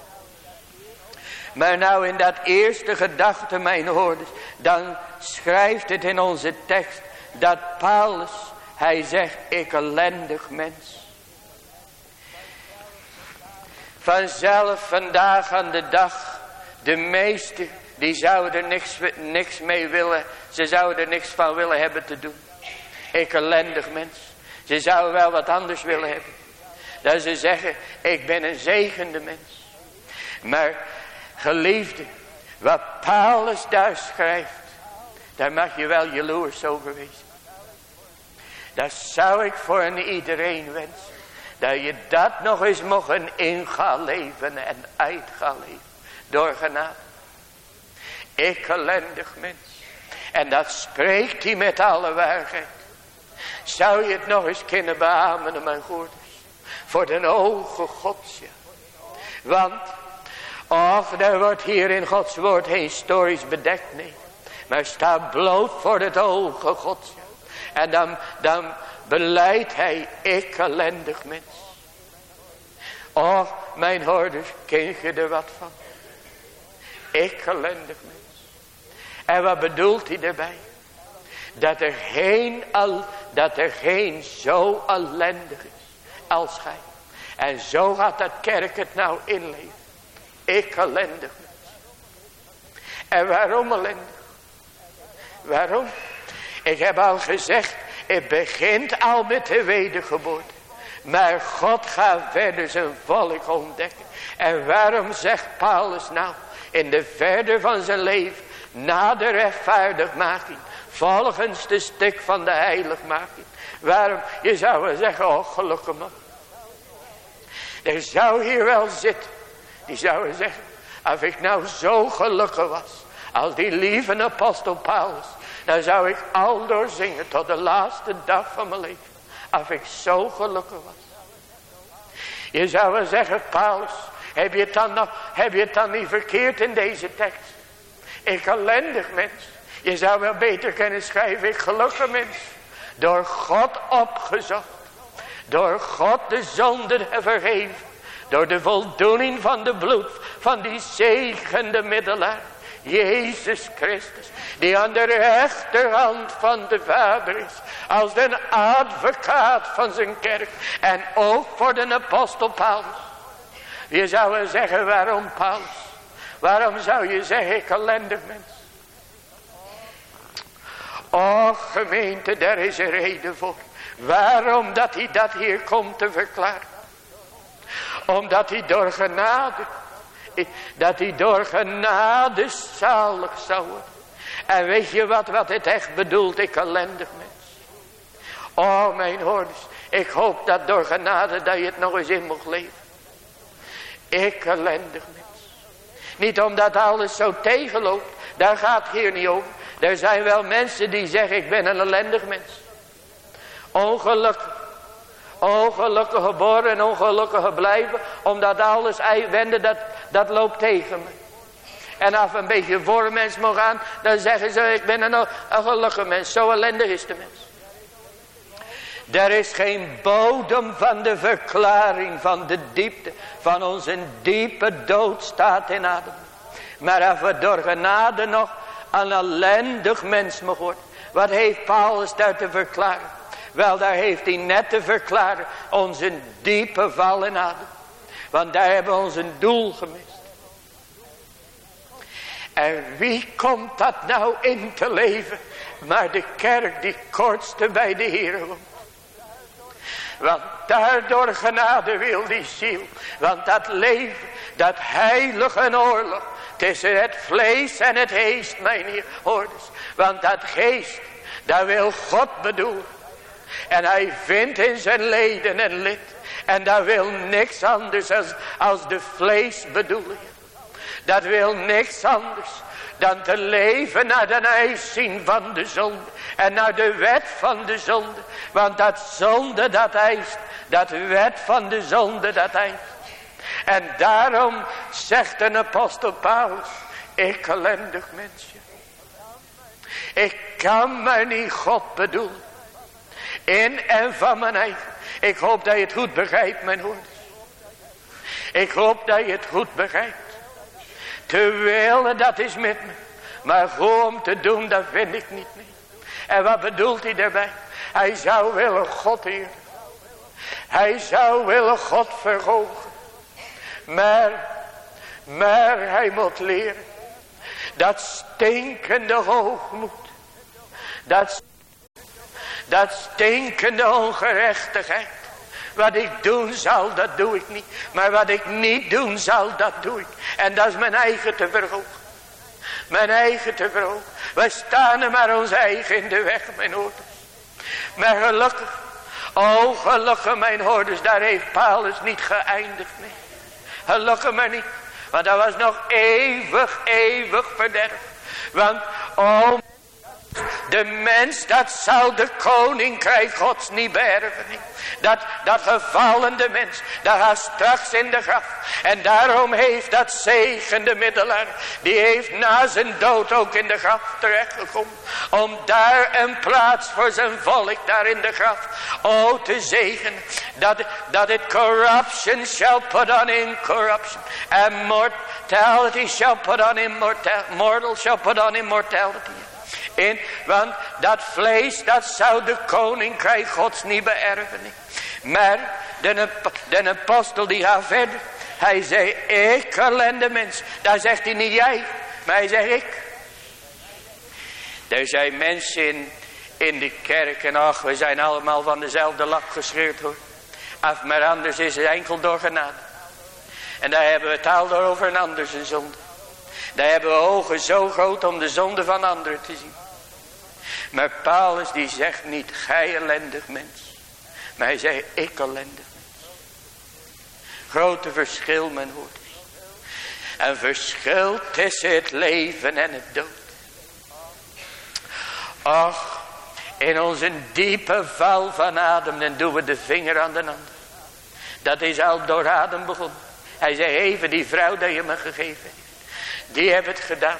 Maar nou in dat eerste gedachte mijn hoorders. Dan schrijft het in onze tekst. Dat Paulus. Hij zegt ik ellendig mens. Vanzelf vandaag aan de dag. De meesten die zouden niks, niks mee willen. Ze zouden er niks van willen hebben te doen. Ik ellendig mens. Ze zouden wel wat anders willen hebben. Dat ze zeggen, ik ben een zegende mens. Maar geliefde, wat Paulus daar schrijft, daar mag je wel jaloers over wezen. Dat zou ik voor een iedereen wensen. Dat je dat nog eens mogen in gaan leven en uit gaan leven. Door genade. Ik ellendig mens. En dat spreekt hij met alle waarheid. Zou je het nog eens kunnen beamen, mijn goeders. Voor de ogen gods, ja. Want, of er wordt hier in Gods woord historisch bedekt, nee. Maar staat bloot voor het ogen gods. En dan, dan beleidt hij, ik ellendig mens. Och, mijn hoorders, ken je er wat van? Ik ellendig mens. En wat bedoelt hij erbij? Dat er geen, al, dat er geen zo ellendig is als gij. En zo gaat dat kerk het nou inleven. Ik ellendig mens. En waarom ellendig? Waarom? Ik heb al gezegd, het begint al met de wedergeboorte. Maar God gaat verder zijn volk ontdekken. En waarom zegt Paulus nou in de verder van zijn leven na de rechtvaardigmaking. Volgens de stuk van de heiligmaking. Waarom? Je zou wel zeggen, oh gelukkig man. Er zou hier wel zitten. Die zouden zeggen, als ik nou zo gelukkig was. Als die lieve apostel Paulus. Dan zou ik al door zingen tot de laatste dag van mijn leven. Als ik zo gelukkig was. Je zou wel zeggen, Paulus. Heb je het dan, nog, heb je dan niet verkeerd in deze tekst? Ik ellendig mens. Je zou wel beter kunnen schrijven. Ik gelukkig mens. Door God opgezocht. Door God de zonde vergeven. Door de voldoening van de bloed. Van die zegende middelaar. Jezus Christus. Die aan de rechterhand van de Vader is. Als de advocaat van zijn kerk. En ook voor de apostel Paulus. Je zou zeggen waarom Paulus. Waarom zou je zeggen ik ellendig mens? Och gemeente, daar is een reden voor. Waarom dat hij dat hier komt te verklaren? Omdat hij door genade, dat hij door genade zalig zou worden. En weet je wat, wat het echt bedoelt, ik ellendig mens. Oh mijn hoorders, ik hoop dat door genade dat je het nog eens in mocht leven. Ik ellendig mens. Niet omdat alles zo tegenloopt. Daar gaat het hier niet over. Er zijn wel mensen die zeggen ik ben een ellendig mens. Ongelukkig. Ongelukkig geboren en ongelukkig blijven. Omdat alles wenden dat, dat loopt tegen me. En als we een beetje voor een mens mogen gaan. Dan zeggen ze ik ben een, een gelukkige mens. Zo ellendig is de mens. Er is geen bodem van de verklaring van de diepte van onze diepe dood staat in adem. Maar als we door genade nog een ellendig mens mogen worden. Wat heeft Paulus daar te verklaren? Wel, daar heeft hij net te verklaren onze diepe val in adem. Want daar hebben we ons een doel gemist. En wie komt dat nou in te leven? Maar de kerk die kortste bij de Heer woont. Want daardoor genade wil die ziel. Want dat leven, dat heilige oorlog. Tussen het vlees en het geest, mijn hoorders. Want dat geest, daar wil God bedoelen. En hij vindt in zijn leden en lid. En daar wil niks anders als, als de vlees bedoelen. Dat wil niks anders dan te leven naar de eis zien van de zonde. En naar de wet van de zonde. Want dat zonde dat eist. Dat wet van de zonde dat eist. En daarom zegt een apostel Paulus. Ik ellendig mensje. Ik kan maar niet God bedoelen. In en van mijn eigen. Ik hoop dat je het goed begrijpt mijn hoorders. Ik hoop dat je het goed begrijpt. Te willen dat is met me. Maar gewoon te doen dat vind ik niet meer. En wat bedoelt hij daarbij? Hij zou willen God eren. Hij zou willen God verhogen. Maar, maar hij moet leren. Dat stinkende hoogmoed. Dat, dat stinkende ongerechtigheid. Wat ik doen zal, dat doe ik niet. Maar wat ik niet doen zal, dat doe ik. En dat is mijn eigen te verhogen. Mijn eigen te verhogen. We staan er maar ons eigen in de weg, mijn hoorders. Maar gelukkig, oh gelukkig mijn hoorders, daar heeft Paulus niet geëindigd mee. Gelukkig maar niet. Want dat was nog eeuwig, eeuwig verderf. Want, oh, de mens, dat zal de koninkrijk gods niet beërven. Dat, dat gevallende mens, dat gaat straks in de graf. En daarom heeft dat zegende middelaar, die heeft na zijn dood ook in de graf terechtgekomen. Om daar een plaats voor zijn volk, daar in de graf, o te zegenen. Dat, dat it corruption shall put on incorruption. And mortality shall put on immortality. Mortal shall put on immortality Want dat vlees, dat zou de koninkrijk gods niet beërven. Maar de, de apostel die gaat verder. Hij zei, ik ellende mens. Daar zegt hij niet jij, maar hij zegt ik. Er zijn mensen in, in de kerk en ach, we zijn allemaal van dezelfde lak gescheurd hoor. Af maar anders is het enkel door genade. En daar hebben we het al door over een ander zijn zonde. Daar hebben we ogen zo groot om de zonde van anderen te zien. Maar Paulus die zegt niet gij ellendig mens. Maar hij zegt ik ellendig mens. Grote verschil men hoort. Een verschil tussen het leven en het dood. Ach, in onze diepe val van adem, dan doen we de vinger aan de ander. Dat is al door adem begonnen. Hij zei, even die vrouw die je me gegeven heeft. Die heeft het gedaan.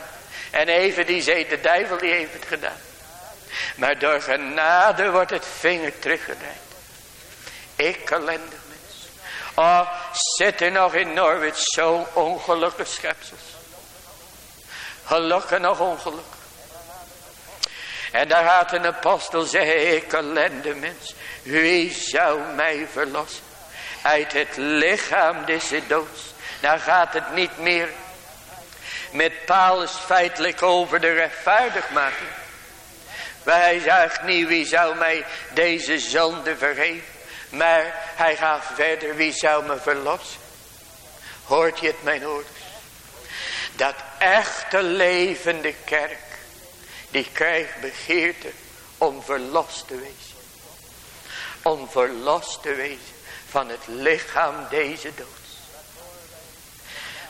En even die zei, de duivel die heeft het gedaan. Maar door genade wordt het vinger teruggedraaid. Ik ellendig mens. Oh, zit er nog in Norwich zo ongelukkige schepsels. Gelukkig nog ongelukkig. En daar gaat een apostel zeggen, ik ellende mens. Wie zou mij verlossen? Uit het lichaam deze doods. Dan gaat het niet meer met Paulus feitelijk over de rechtvaardigmaking. Hij zegt niet wie zou mij deze zonde vergeven. Maar hij gaat verder wie zou me verlossen. Hoort je het mijn hoorders? Dat echte levende kerk. Die krijgt begeerte om verlost te wezen. Om verlost te wezen van het lichaam deze doods.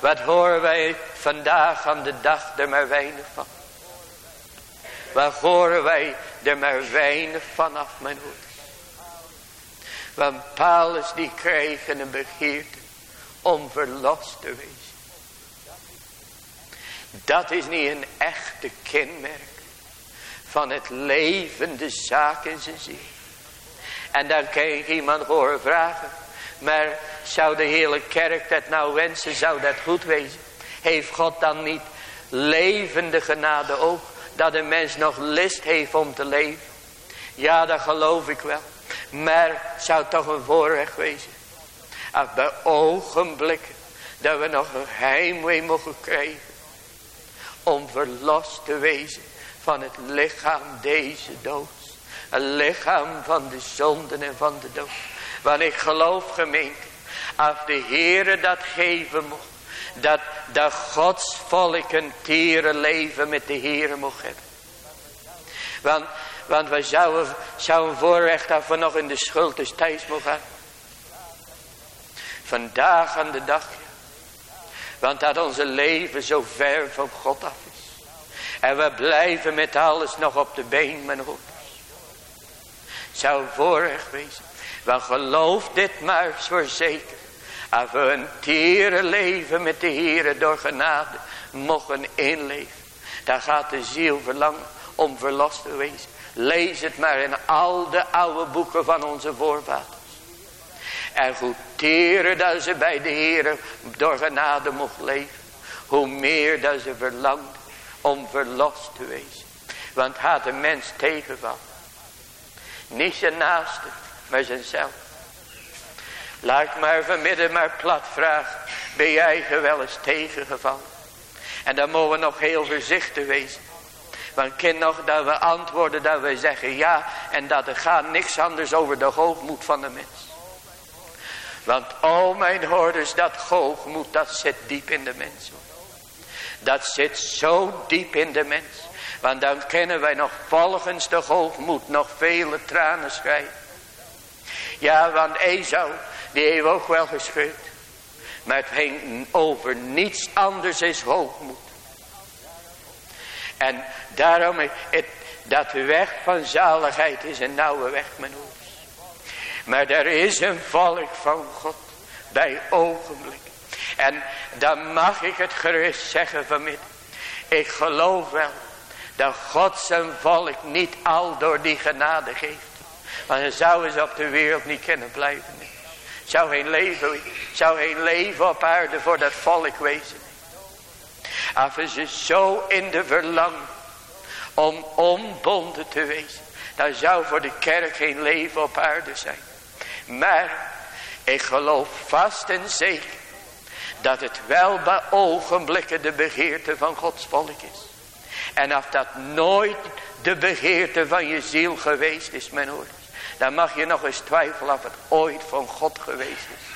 Wat horen wij vandaag aan de dag er maar weinig van. Waar horen wij er maar weinig vanaf mijn hoed. Want Paulus die kreeg een begeerte om verlost te wezen. Dat is niet een echte kenmerk van het levende zaak in zijn ziel. En dan kan ik iemand horen vragen. Maar zou de hele kerk dat nou wensen? Zou dat goed wezen? Heeft God dan niet levende genade ook? Dat een mens nog list heeft om te leven. Ja, dat geloof ik wel. Maar het zou toch een voorrecht wezen. Als bij ogenblikken dat we nog een heimwee mogen krijgen. Om verlost te wezen van het lichaam deze dood. Een lichaam van de zonden en van de dood. Want ik geloof gemeente. Als de Heere dat geven mocht dat, dat Gods volk een tieren leven met de Heer mocht hebben. Want, want wij zouden, zouden voorrecht dat we nog in de schuld des tijds mogen gaan. Vandaag aan de dag. Want dat onze leven zo ver van God af is. En we blijven met alles nog op de been, mijn hoeders. Zou voorrecht wezen. Want geloof dit maar voor zeker. Als we een tiere leven met de Heere door genade mogen inleven. Dan gaat de ziel verlangen om verlost te wezen. Lees het maar in al de oude boeken van onze voorvaders. En hoe terer dat ze bij de Heer door genade mocht leven. Hoe meer dat ze verlangt om verlost te wezen. Want had een mens tegenval. Niet zijn naaste, maar zijnzelf. Laat maar vanmiddag maar plat vragen. Ben jij wel eens tegengevallen? En dan mogen we nog heel voorzichtig wezen. Want ken nog dat we antwoorden dat we zeggen ja. En dat er gaat niks anders over de hoogmoed van de mens. Want o mijn hoorders, dat hoogmoed dat zit diep in de mens. Dat zit zo diep in de mens. Want dan kennen wij nog volgens de hoogmoed nog vele tranen schrijven. Ja, want Esau, die heeft ook wel gescheurd. Maar het ging over niets anders is hoogmoed. En daarom, het, dat weg van zaligheid is een nauwe weg, mijn ouders. Maar er is een volk van God bij ogenblik. En dan mag ik het gerust zeggen vanmiddag. Ik geloof wel dat God zijn volk niet al door die genade geeft. Want dan zouden ze op de wereld niet kunnen blijven. Zou geen leven, zou geen leven op aarde voor dat volk wezen. Als ze zo in de verlang om onbonden te wezen. Dan zou voor de kerk geen leven op aarde zijn. Maar ik geloof vast en zeker. Dat het wel bij ogenblikken de begeerte van Gods volk is. En als dat nooit de begeerte van je ziel geweest is, mijn ouders. Dan mag je nog eens twijfelen of het ooit van God geweest is.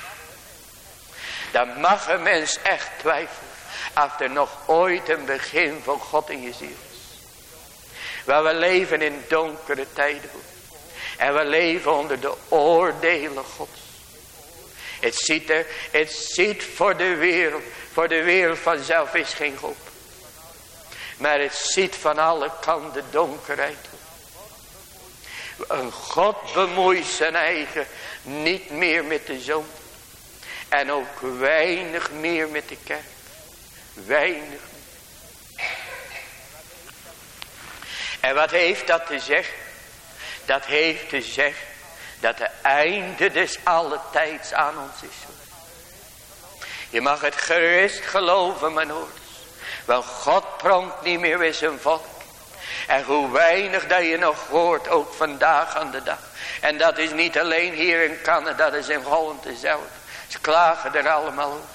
Dan mag een mens echt twijfelen. Of er nog ooit een begin van God in je ziel is. We leven in donkere tijden. En we leven onder de oordelen Gods. Het ziet er, het ziet voor de wereld, voor de wereld vanzelf is geen hoop. Maar het ziet van alle kanten donkerheid. God bemoeit zijn eigen niet meer met de zon. En ook weinig meer met de kerk. Weinig En wat heeft dat te zeggen? Dat heeft te zeggen dat de einde des alle tijds aan ons is. Je mag het gerust geloven, mijn. Want God pronkt niet meer weer zijn volk. En hoe weinig dat je nog hoort, ook vandaag aan de dag. En dat is niet alleen hier in Canada, dat is in Holland dezelfde. Ze klagen er allemaal over.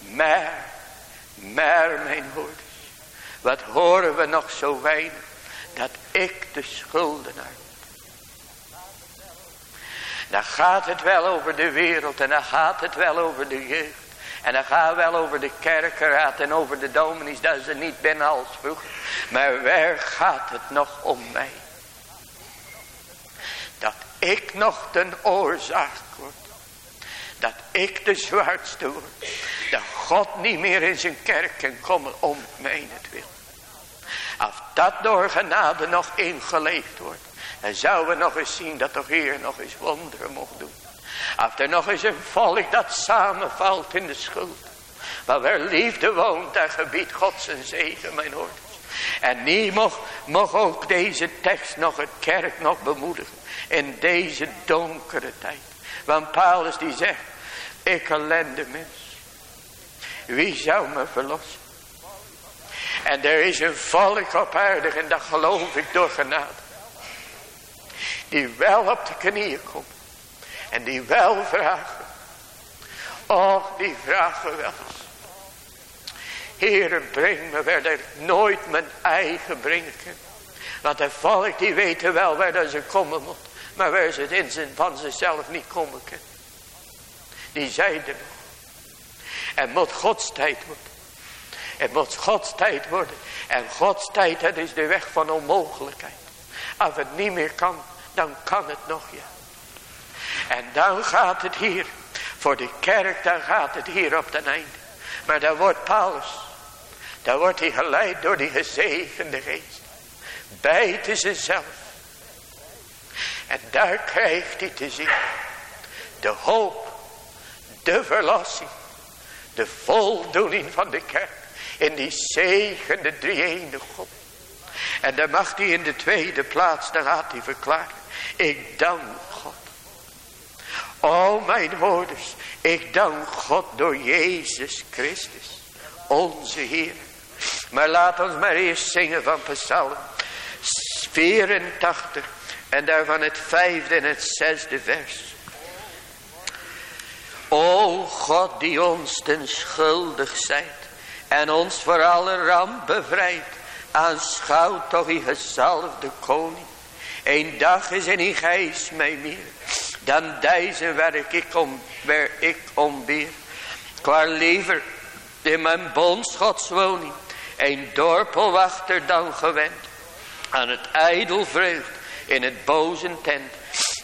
Maar, maar mijn hoorders. Wat horen we nog zo weinig. Dat ik de schuldenaar dan gaat het wel over de wereld en dan gaat het wel over de jeugd. En dan gaat wel over de kerkenraad en over de dominees dat ze niet binnen als vroeger. Maar waar gaat het nog om mij? Dat ik nog ten oorzaak word. Dat ik de zwaarste word. Dat God niet meer in zijn kerk kan komen om mij het wil. Als dat door genade nog ingeleefd wordt. En zouden we nog eens zien dat de Heer nog eens wonderen mocht doen. Als er nog eens een volk dat samenvalt in de schuld. Maar waar liefde woont, daar gebiedt God zijn zegen, mijn hoorders. En nie mocht, mocht ook deze tekst nog het kerk nog bemoedigen. In deze donkere tijd. Want Paulus die zegt, ik ellende mens. Wie zou me verlossen? En er is een volk op aarde en dat geloof ik door genade. Die wel op de knieën komt. En die wel vragen. Och, die vragen wel. Heere, breng me ik nooit mijn eigen brengen. Want de volk die weten wel waar dat ze komen moet. Maar waar ze het in zijn, van zichzelf niet komen kan. Die zeiden nog. En moet Gods tijd worden. Het moet Gods tijd worden. En Gods tijd, dat is de weg van onmogelijkheid. Als het niet meer kan, dan kan het nog ja. En dan gaat het hier, voor de kerk, dan gaat het hier op den einde. Maar dan wordt Paulus, Dan wordt hij geleid door die gezegende geest. Buiten zichzelf. En daar krijgt hij te zien. De hoop. De verlossing. De voldoening van de kerk. In die zegende drie God. En dan mag hij in de tweede plaats, dan gaat hij verklaren. Ik dank. O mijn hoorders, ik dank God door Jezus Christus, onze Heer. Maar laat ons maar eerst zingen van Psalm 84 en daarvan het vijfde en het zesde vers. O God die ons ten schuldig zijt en ons voor alle ramp bevrijdt. Aanschouw toch die gezalfde koning. Een dag is in die gijs mij meer. Dan deze werk ik om, waar ik om weer. Qua liever in mijn bondsgodswoning. Een dorpelwachter dan gewend. Aan het ijdel vreugd in het boze tent.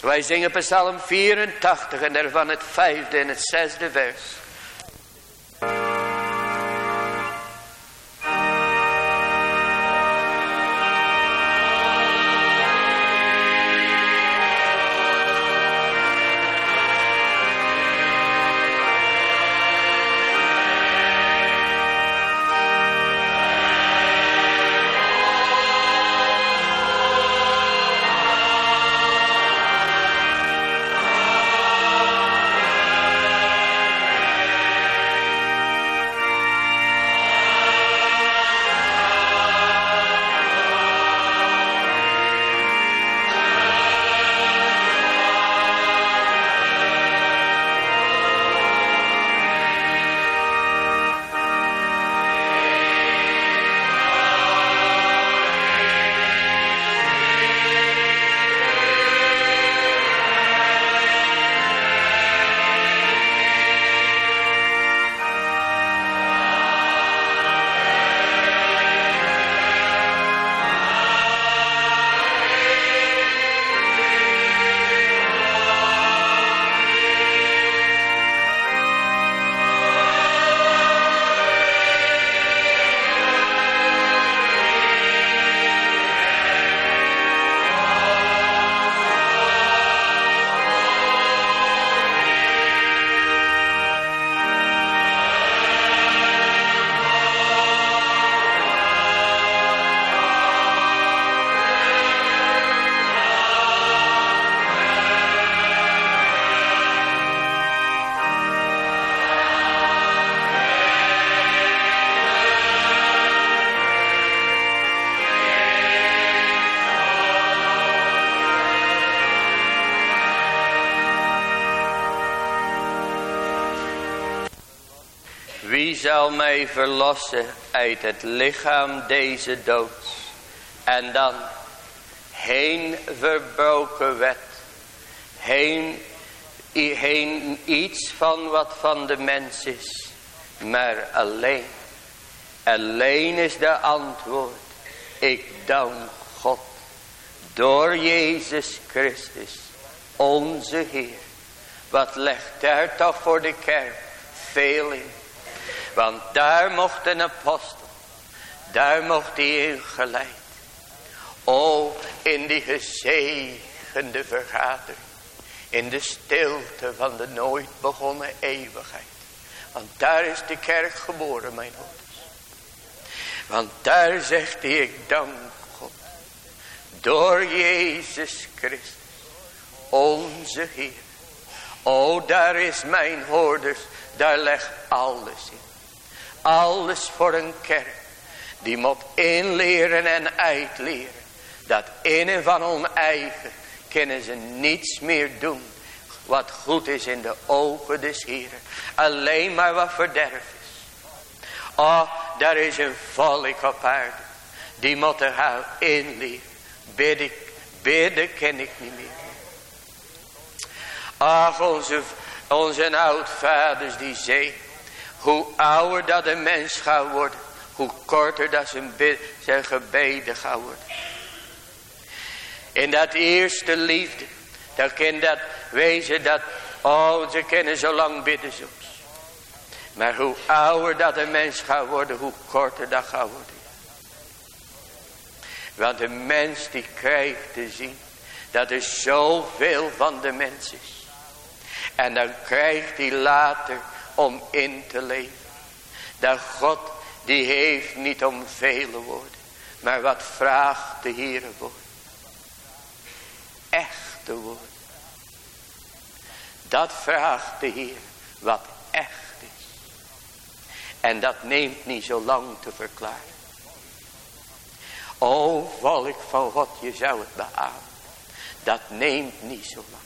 Wij zingen psalm 84 en daarvan het vijfde en het zesde vers. Zal mij verlossen uit het lichaam deze dood. En dan heen verbroken wet. Heen, heen iets van wat van de mens is. Maar alleen. Alleen is de antwoord. Ik dank God. Door Jezus Christus. Onze Heer. Wat legt daar toch voor de kerk veel in. Want daar mocht een apostel, daar mocht hij in geleid. O, in die gezegende vergadering. In de stilte van de nooit begonnen eeuwigheid. Want daar is de kerk geboren, mijn ouders. Want daar zegt hij, ik dank God. Door Jezus Christus, onze Heer. O, daar is mijn hoorders, daar legt alles in. Alles voor een kerk. Die moet inleren en uitleren. Dat in en van oneigen kunnen ze niets meer doen. Wat goed is in de ogen des Heren. Alleen maar wat verderf is. Oh, daar is een volk op aarde. Die moeten gaan inleren. Bidden, bidden ken ik niet meer. Ach, onze, onze oudvaders die zee. Hoe ouder dat een mens gaat worden. Hoe korter dat zijn, zijn gebeden gaat worden. In dat eerste liefde. Dan kan dat wezen dat. Oh ze kunnen zo lang bidden soms. Maar hoe ouder dat een mens gaat worden, hoe korter dat gaat worden. Want de mens die krijgt te zien dat er zoveel van de mens is. En dan krijgt hij later om in te leven. Dat God die heeft niet om vele woorden. Maar wat vraagt de Heer voor? Echte woorden. Dat vraagt de Heer wat echt is. En dat neemt niet zo lang te verklaren. O volk van God, je zou het beamen. Dat neemt niet zo lang.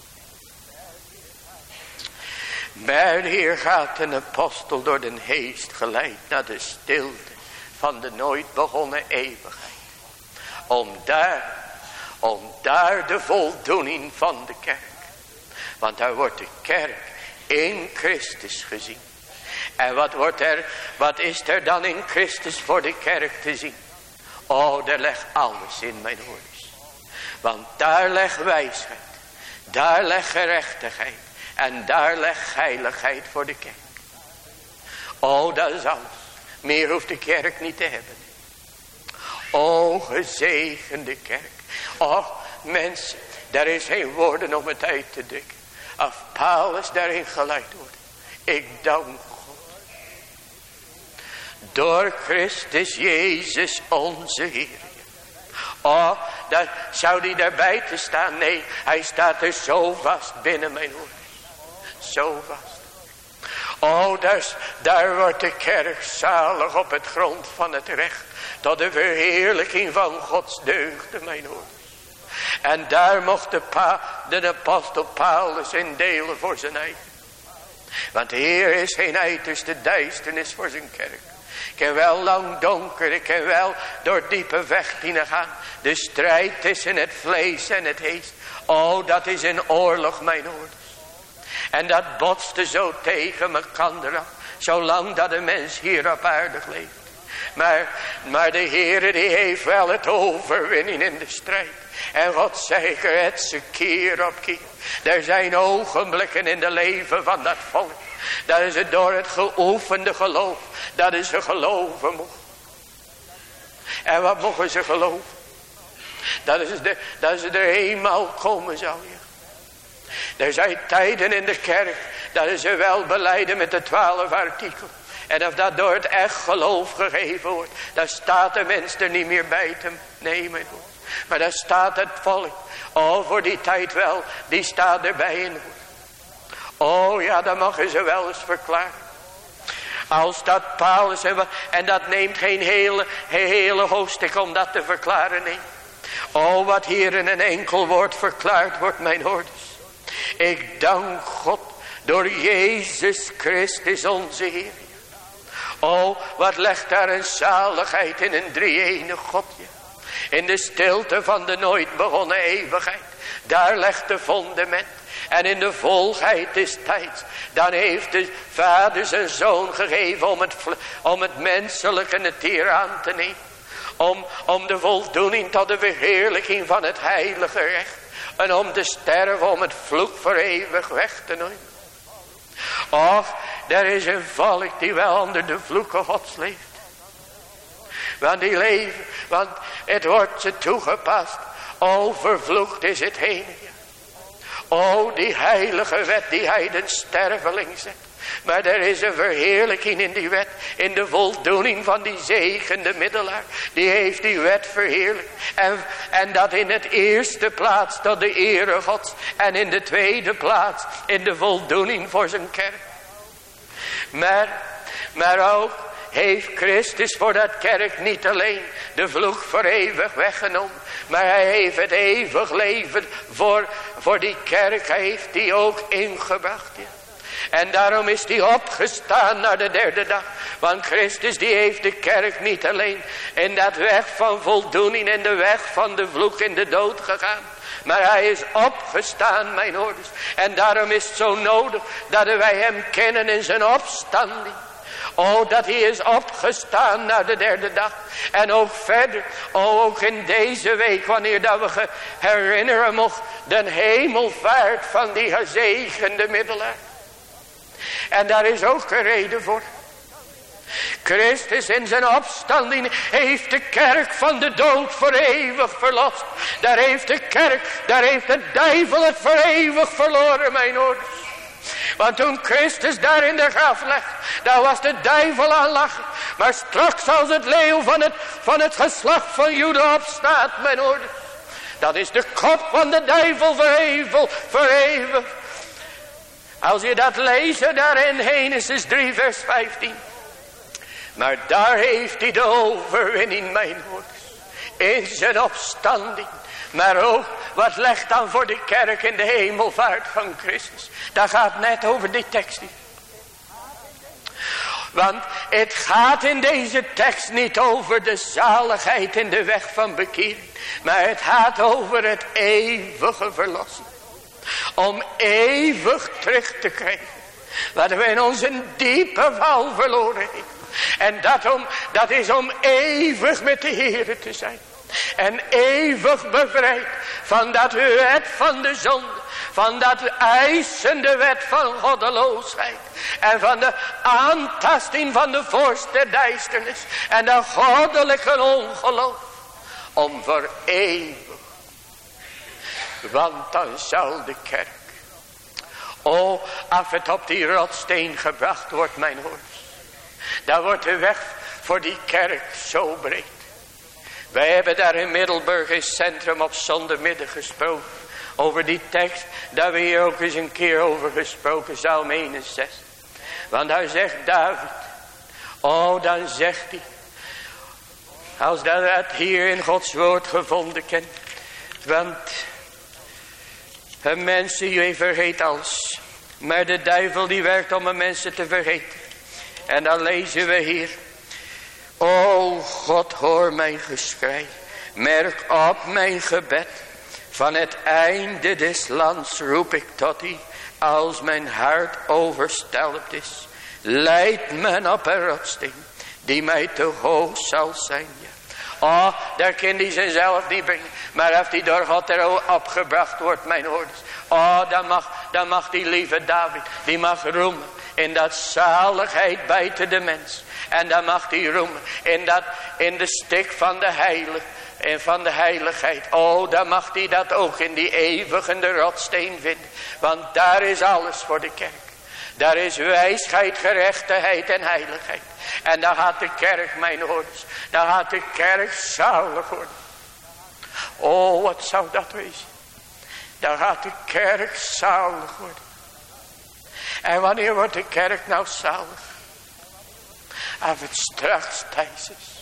Maar hier gaat een apostel door de heest geleid naar de stilte van de nooit begonnen eeuwigheid. Om daar, om daar de voldoening van de kerk. Want daar wordt de kerk in Christus gezien. En wat wordt er, wat is er dan in Christus voor de kerk te zien? Oh, daar legt alles in mijn hoorders. Want daar legt wijsheid. Daar legt gerechtigheid. En daar legt heiligheid voor de kerk. Oh, dat is alles. Meer hoeft de kerk niet te hebben. O gezegende kerk. Oh mensen, daar is geen woorden om het uit te drukken. Als Paulus daarin geleid wordt. Ik dank God. Door Christus Jezus onze Heer. Oh, dat, zou die daarbij te staan? Nee, hij staat er zo vast binnen mijn oor. Zo vast. Oh, dus, daar wordt de kerk zalig op het grond van het recht. Tot de verheerlijking van Gods deugden, mijn oor. En daar mocht de, pa, de apostel Paulus in delen voor zijn eigen. Want de Heer is geen uiterste duisternis voor zijn kerk. Ik kan wel lang donker, ik kan wel door diepe vechtingen gaan. De strijd tussen het vlees en het heest. Oh, dat is een oorlog, mijn oor. En dat botste zo tegen elkaar. Zolang dat de mens hier op aarde leeft. Maar, maar de Heer die heeft wel het overwinning in de strijd. En God zegt het ze keer op keer. Er zijn ogenblikken in de leven van dat volk. Dat is het door het geoefende geloof. Dat is ze geloven mocht. En wat mogen ze geloven? Dat is, de, dat ze er eenmaal komen zou je. Er zijn tijden in de kerk dat ze wel beleiden met de twaalf artikelen. En of dat door het echt geloof gegeven wordt. Dan staat de mens er niet meer bij te nemen. Maar daar staat het volk. Oh voor die tijd wel. Die staat erbij in. Oh ja dan mogen ze wel eens verklaren. Als dat Paulus en dat neemt geen hele, hele hoofdstuk om dat te verklaren. Nee. Oh wat hier in een enkel woord verklaard wordt mijn hoorders. Ik dank God door Jezus Christus onze Heer. Oh, wat legt daar een zaligheid in een drie-ene Godje. In de stilte van de nooit begonnen eeuwigheid. Daar legt de fundament. En in de volheid des tijds. Dan heeft de vader zijn zoon gegeven om het, om het menselijke aan te nemen. Om, om de voldoening tot de verheerlijking van het heilige recht. En om te sterven om het vloek voor eeuwig weg te nemen. Of er is een volk die wel onder de vloeken gods leeft. Want die leven, want het wordt ze toegepast. O vervloekt is het heen. O die heilige wet die hij den sterveling zet. Maar er is een verheerlijking in die wet. In de voldoening van die zegende middelaar. Die heeft die wet verheerlijkt. En, en dat in het eerste plaats tot de ere gods. En in de tweede plaats in de voldoening voor zijn kerk. Maar, maar ook heeft Christus voor dat kerk niet alleen de vloek voor eeuwig weggenomen. Maar hij heeft het eeuwig leven voor, voor die kerk. Hij heeft die ook ingebracht. Ja. En daarom is hij opgestaan naar de derde dag. Want Christus die heeft de kerk niet alleen in dat weg van voldoening in de weg van de vloek in de dood gegaan. Maar hij is opgestaan mijn hoorders. En daarom is het zo nodig dat wij hem kennen in zijn opstanding. Oh, dat hij is opgestaan naar de derde dag. En ook verder, oh, ook in deze week, wanneer dat we herinneren mocht, de hemelvaart van die gezegende middelaar. En daar is ook een reden voor. Christus in zijn opstanding heeft de kerk van de dood voor eeuwig verlost. Daar heeft de kerk, daar heeft de duivel het voor eeuwig verloren, mijn ouders. Want toen Christus daar in de graf legt, daar was de duivel aan lachen. Maar straks als het leeuw van het, van het geslacht van Juda opstaat, mijn ouders. Dat is de kop van de duivel voor voor eeuwig. Als je dat leest daar in Genesis 3 vers 15. Maar daar heeft hij de overwinning, mijn woord. In zijn opstanding. Maar ook, wat legt dan voor de kerk in de hemelvaart van Christus. Dat gaat net over die tekst hier. Want het gaat in deze tekst niet over de zaligheid in de weg van bekering. Maar het gaat over het eeuwige verlossen. Om eeuwig terug te krijgen. Wat we in onze diepe val verloren hebben. En dat, om, dat is om eeuwig met de Heer te zijn. En eeuwig bevrijd van dat wet van de zonde. Van dat eisende wet van goddeloosheid. En van de aantasting van de voorste duisternis. En de goddelijke ongeloof. Om voor eeuwig. Want dan zal de kerk. Oh, als het op die rotsteen gebracht wordt, mijn hoor. Dan wordt de weg voor die kerk zo breed. Wij hebben daar in Middelburg in centrum op zondagmiddag gesproken. Over die tekst, daar we hier ook eens een keer over gesproken, Psalm 61. Want daar zegt David, oh dan zegt hij, als dat het hier in Gods woord gevonden kent. Want een mens die vergeet alles. Maar de duivel die werkt om een mensen te vergeten. En dan lezen we hier. O God, hoor mijn geschrei. Merk op mijn gebed. Van het einde des lands roep ik tot u. Als mijn hart overstelpt is. Leid me op een rotsting. Die mij te hoog zal zijn. Oh, daar kan hij zichzelf niet brengen. Maar als hij door God er opgebracht wordt, mijn ouders. Oh, dan mag, dan mag die lieve David, die mag roemen in dat zaligheid buiten de mens. En dan mag hij roemen in, dat, in de stik van de heilig en van de heiligheid. Oh, dan mag hij dat ook in die eeuwige rotsteen vinden. Want daar is alles voor de kerk. Daar is wijsheid, gerechtigheid en heiligheid. En dan gaat de kerk, mijn ouders, dan gaat de kerk zalig worden. Oh, wat zou dat wezen. Dan gaat de kerk zalig worden. En wanneer wordt de kerk nou zalig? Als het straks thuis is.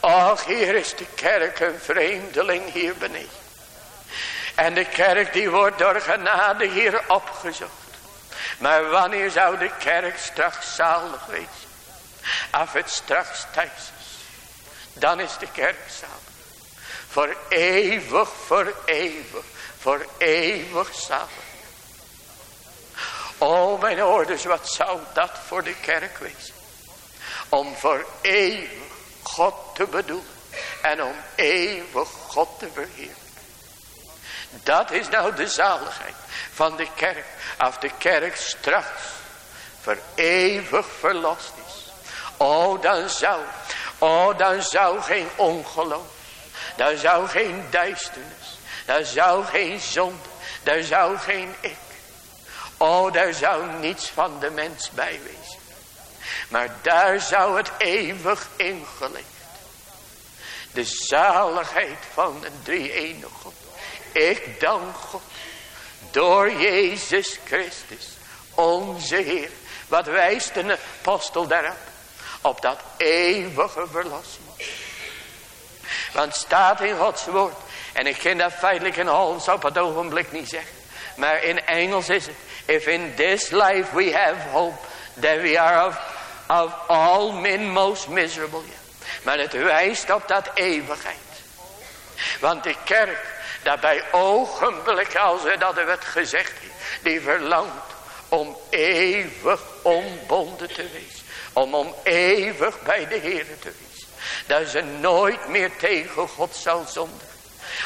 Och, hier is de kerk een vreemdeling hier beneden. En de kerk die wordt door genade hier opgezocht. Maar wanneer zou de kerk straks zalig wezen? Als het straks thuis is. Dan is de kerk zalig. Voor eeuwig, voor eeuwig, voor eeuwig zalig. O mijn ouders, wat zou dat voor de kerk wezen? Om voor eeuwig God te bedoelen. En om eeuwig God te verheerlijken. Dat is nou de zaligheid van de kerk. Als de kerk straks voor eeuwig verlost is. O dan zou, o dan zou geen ongeloof. Dan zou geen duisternis. Dan zou geen zonde. Dan zou geen ik. Oh, daar zou niets van de mens bij wezen. Maar daar zou het eeuwig ingeleefd. De zaligheid van de drie ene God. Ik dank God. Door Jezus Christus. Onze Heer. Wat wijst de apostel daarop? Op dat eeuwige verlossing. Want staat in Gods woord. En ik ken dat feitelijk in Hollands op het ogenblik niet zeggen. Maar in Engels is het. If in this life we have hope, then we are of, of all men most miserable. Maar het wijst op dat eeuwigheid. Want de kerk, dat bij ogenblik, als we dat werd gezegd, die verlangt om eeuwig onbonden te wezen. Om om eeuwig bij de Heer te wezen. Dat ze nooit meer tegen God zal zondigen.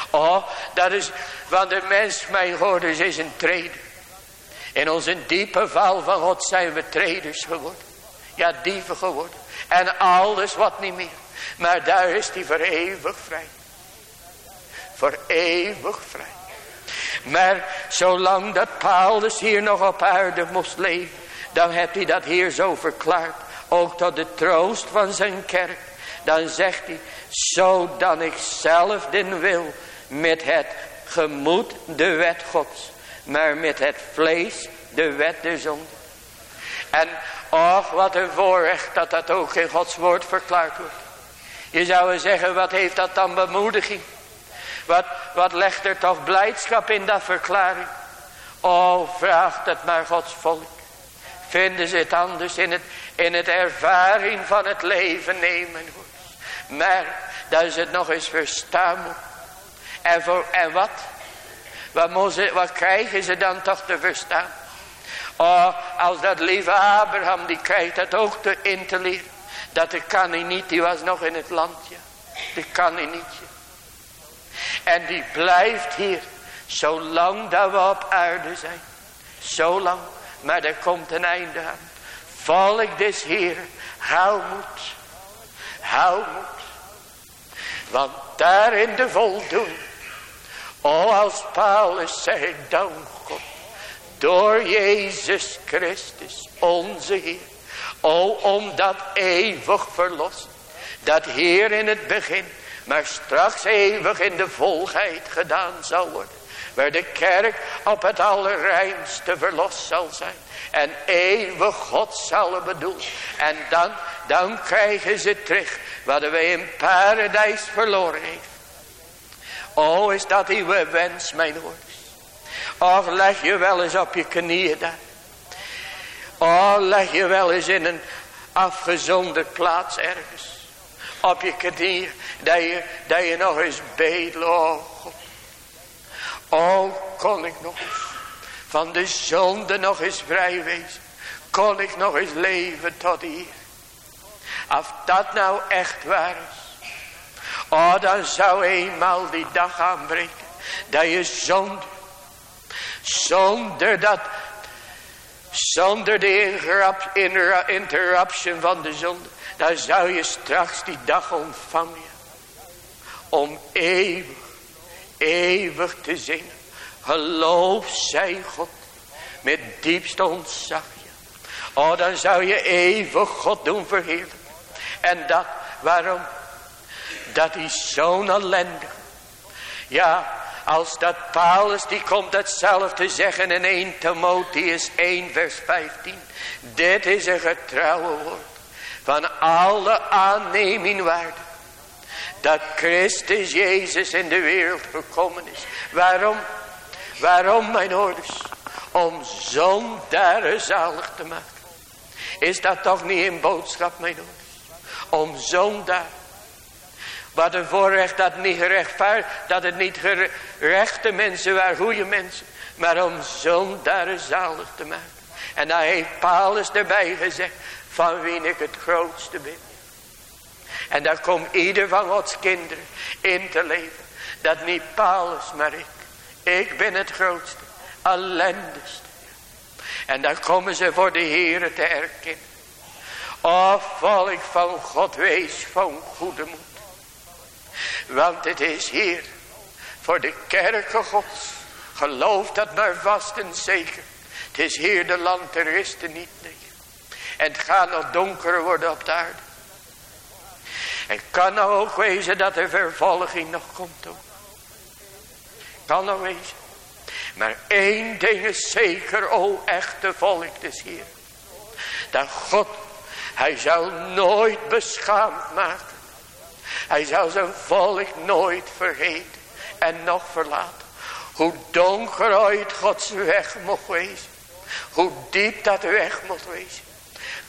Oh, dat is, want de mens, mijn hoorders, is een treder. In onze diepe val van God zijn we treders geworden. Ja, dieven geworden. En alles wat niet meer. Maar daar is hij voor eeuwig vrij. Voor eeuwig vrij. Maar zolang dat Paulus hier nog op aarde moest leven. Dan heeft hij dat hier zo verklaard. Ook tot de troost van zijn kerk. Dan zegt hij. Zodat ik zelf den wil. Met het gemoed de wet gods. Maar met het vlees de wet der zonde. En och wat een voorrecht dat dat ook in Gods woord verklaard wordt. Je zou zeggen wat heeft dat dan bemoediging. Wat, wat legt er toch blijdschap in dat verklaring. Oh vraagt het maar Gods volk. Vinden ze het anders in het, in het ervaring van het leven nemen. Maar dat ze het nog eens verstaan moet. En, wat? Wat, wat krijgen ze dan toch te verstaan? Oh, als dat lieve Abraham, die krijgt dat ook te, in te leren. Dat hij niet, die was nog in het landje. Hij niet. En die blijft hier, zolang dat we op aarde zijn. Zolang, maar er komt een einde aan. Volk des Heer, hou moed. Hou moed. Want daar in de voldoen. Oh, als Paulus zegt, dank God. Door Jezus Christus, onze Heer. O, om dat eeuwig verlost. Dat hier in het begin, maar straks eeuwig in de volheid gedaan zal worden. Waar de kerk op het allerreinste verlost zal zijn. En eeuwig God zal bedoelen. En dan, dan krijgen ze terug wat wij in paradijs verloren heeft. O, is dat uw wens, mijn hoorders. Of leg je wel eens op je knieën daar. Oh, leg je wel eens in een afgezonderd plaats ergens. Op je knieën. Dat je, dat je nog eens bedelt. Oh. Oh, kon ik nog van de zonde nog eens vrij wezen. Kon ik nog eens leven tot hier. Als dat nou echt waar is. Oh, dan zou eenmaal die dag aanbreken. Dat je zonder. Zonder dat zonder de interruption van de zonde. Dan zou je straks die dag ontvangen. Om eeuwig, eeuwig te zingen. Geloof zij God. Met diepste ontzag. Oh, dan zou je eeuwig God doen verheerlijken. En dat, waarom? Dat is zo'n ellendig. Ja, als dat Paulus die komt hetzelfde zeggen in 1 Timotheus 1 vers 15. Dit is een getrouwe woord van alle aanneming waarde. Dat Christus Jezus in de wereld gekomen is. Waarom? Waarom mijn ouders? Om zondaren zalig te maken. Is dat toch niet een boodschap mijn ouders? Om zondaar wat een voorrecht dat niet gerechtvaardigd, dat het niet gerechte mensen waren, goede mensen. Maar om zondaren zalig te maken. En daar heeft Paulus erbij gezegd, van wie ik het grootste ben. En daar komt ieder van Gods kinderen in te leven. Dat niet Paulus, maar ik. Ik ben het grootste, ellendigste. En daar komen ze voor de Heeren te erkennen. O volk van God, wees van goede moed. Want het is hier voor de kerken gods. Geloof dat maar vast en zeker. Het is hier de land ter riste niet. En het gaat nog donker worden op de aarde. Het kan nou ook wezen dat er vervolging nog komt. Kan nou wezen. Maar één ding is zeker, o echte volk des hier. Dat God, hij zal nooit beschaamd maken. Hij zou zijn volk nooit vergeten en nog verlaten. Hoe donker ooit Gods weg mocht wezen. Hoe diep dat weg mocht wezen.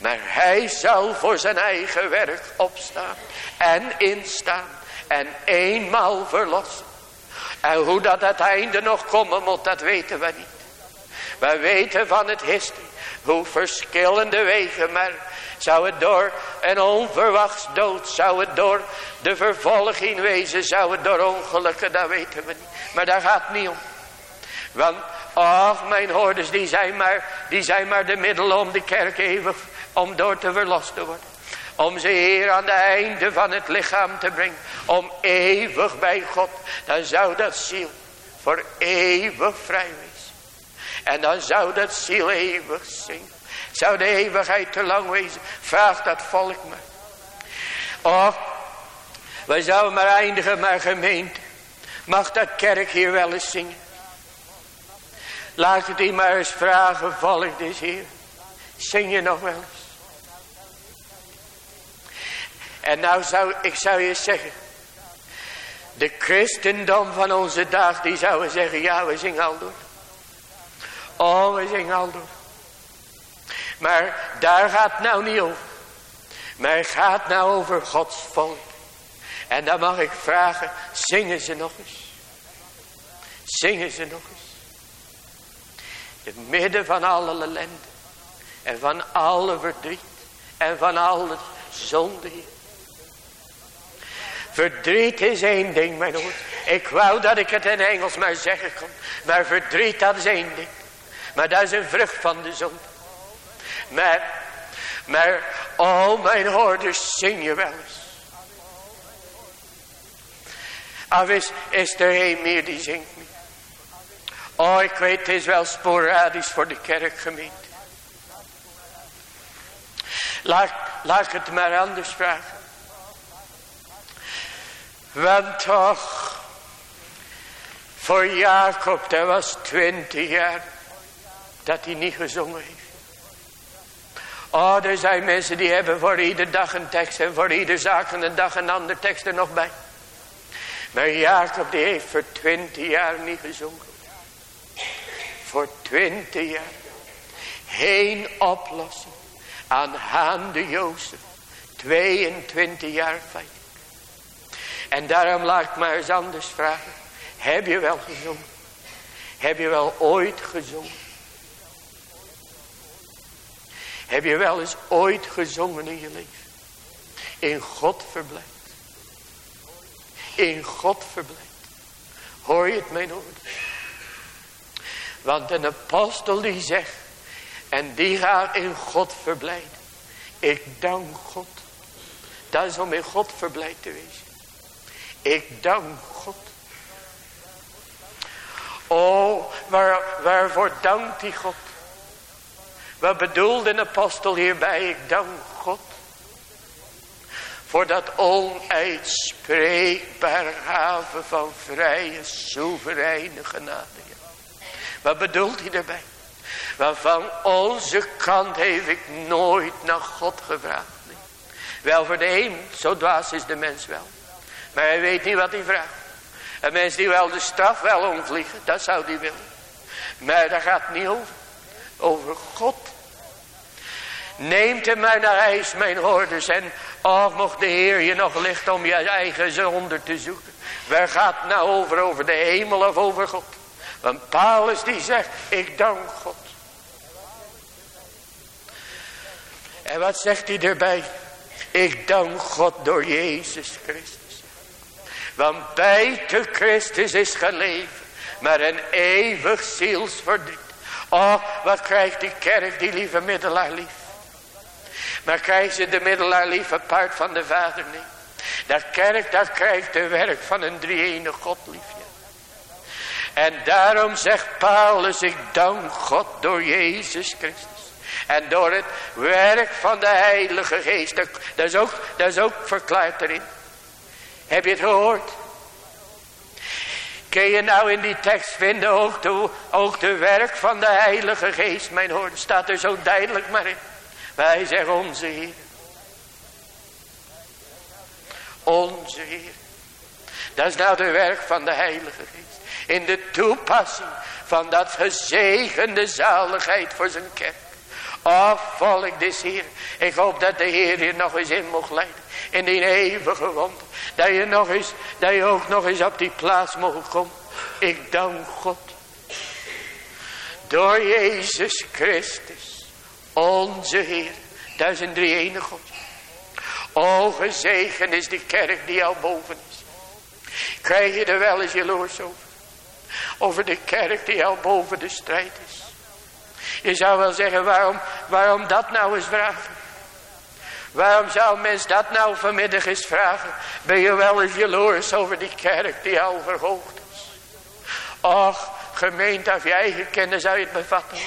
Maar hij zal voor zijn eigen werk opstaan en instaan en eenmaal verlossen. En hoe dat uiteinde nog komen moet, dat weten we niet. We weten van het history hoe verschillende wegen, maar zou het door een onverwachts dood, zou het door de vervolging wezen, zou het door ongelukken, dat weten we niet. Maar daar gaat het niet om. Want, ach mijn hoorders, die zijn maar, die zijn maar de middelen om de kerk even, om door te verlost te worden. Om ze hier aan het einde van het lichaam te brengen. Om eeuwig bij God. Dan zou dat ziel voor eeuwig vrij wezen. En dan zou dat ziel eeuwig zingen. Zou de eeuwigheid te lang wezen. Vraag dat volk maar. Och, wij zouden maar eindigen maar gemeente. Mag dat kerk hier wel eens zingen? Laat het die maar eens vragen, volk des Heer. Zing je nog wel eens? En nou zou ik zou je zeggen. De christendom van onze dag die zouden zeggen. Ja we zingen al door. Oh we zingen al door. Maar daar gaat het nou niet over. Maar het gaat nou over Gods volk. En dan mag ik vragen. Zingen ze nog eens. Zingen ze nog eens. In midden van alle ellende. En van alle verdriet. En van alle zonde. Verdriet is één ding, mijn hoor. Ik wou dat ik het in Engels maar zeggen kon. Maar verdriet, dat is één ding. Maar dat is een vrucht van de zon. Maar, maar, oh mijn hoorders, zing je wel eens. Of is, is er een meer die zingt. Oh, ik weet, het is wel sporadisch voor de kerkgemeente. Laat, laat ik het maar anders vragen. Want toch, voor Jacob, dat was twintig jaar, dat hij niet gezongen heeft. Oh, er zijn mensen die hebben voor ieder dag een tekst en voor ieder zaak een dag een andere tekst er nog bij. Maar Jacob die heeft voor twintig jaar niet gezongen. Voor twintig jaar. Geen oplossing aan Haan de Jozef. 22 jaar feit. En daarom laat ik maar eens anders vragen. Heb je wel gezongen? Heb je wel ooit gezongen? Heb je wel eens ooit gezongen in je leven? In God verblijft. In God verblijft. Hoor je het mijn woorden? Want een apostel die zegt. En die gaat in God verblijden. Ik dank God. Dat is om in God verblijd te wezen. Ik dank God. Oh, waar, waarvoor dankt die God? Wat bedoelde een apostel hierbij? Ik dank God. Voor dat onuitspreekbare haven van vrije, soevereine genade. Wat bedoelt hij daarbij? Waarvan onze kant heeft ik nooit naar God gevraagd. Wel voor de een, zo dwaas is de mens wel. Maar hij weet niet wat hij vraagt. Een mens die wel de straf wel omvliegen, dat zou hij willen. Maar daar gaat het niet over. Over God. Neemt hem maar naar huis, mijn hoorders. En oh, mocht de Heer je nog licht om je eigen zonde te zoeken. Waar gaat het nou over? Over de hemel of over God? Want Paulus die zegt, ik dank God. En wat zegt hij erbij? Ik dank God door Jezus Christus. Want buiten Christus is geleefd. Maar een eeuwig zielsverdriet. Oh, wat krijgt die kerk, die lieve middelaar lief. Maar krijgt ze de middelaar lief apart van de Vader niet. Dat kerk, dat krijgt de werk van een drie God liefje. En daarom zegt Paulus, ik dank God door Jezus Christus. En door het werk van de Heilige Geest. Dat is ook, dat is ook verklaard erin. Heb je het gehoord? Kun je nou in die tekst vinden ook de, ook de werk van de Heilige Geest, mijn hoor. Staat er zo duidelijk maar in. Wij zeggen onze Heer. Onze Heer. Dat is nou de werk van de Heilige Geest. In de toepassing van dat gezegende zaligheid voor zijn kerk. Oh, volk des Heer. Ik hoop dat de Heer je nog eens in mocht leiden. In die eeuwige wonder. Dat je, nog eens, dat je ook nog eens op die plaats mogen komen. Ik dank God. Door Jezus Christus. Onze Heer. Dat is een drie enige God. O gezegend is die kerk die al boven is. Krijg je er wel eens jaloers over. Over de kerk die al boven de strijd is. Je zou wel zeggen, waarom, waarom dat nou eens vragen? Waarom zou mens dat nou vanmiddag eens vragen? Ben je wel eens jaloers over die kerk die al verhoogd is? Och, gemeente, als je eigen kennen zou je het bevatten.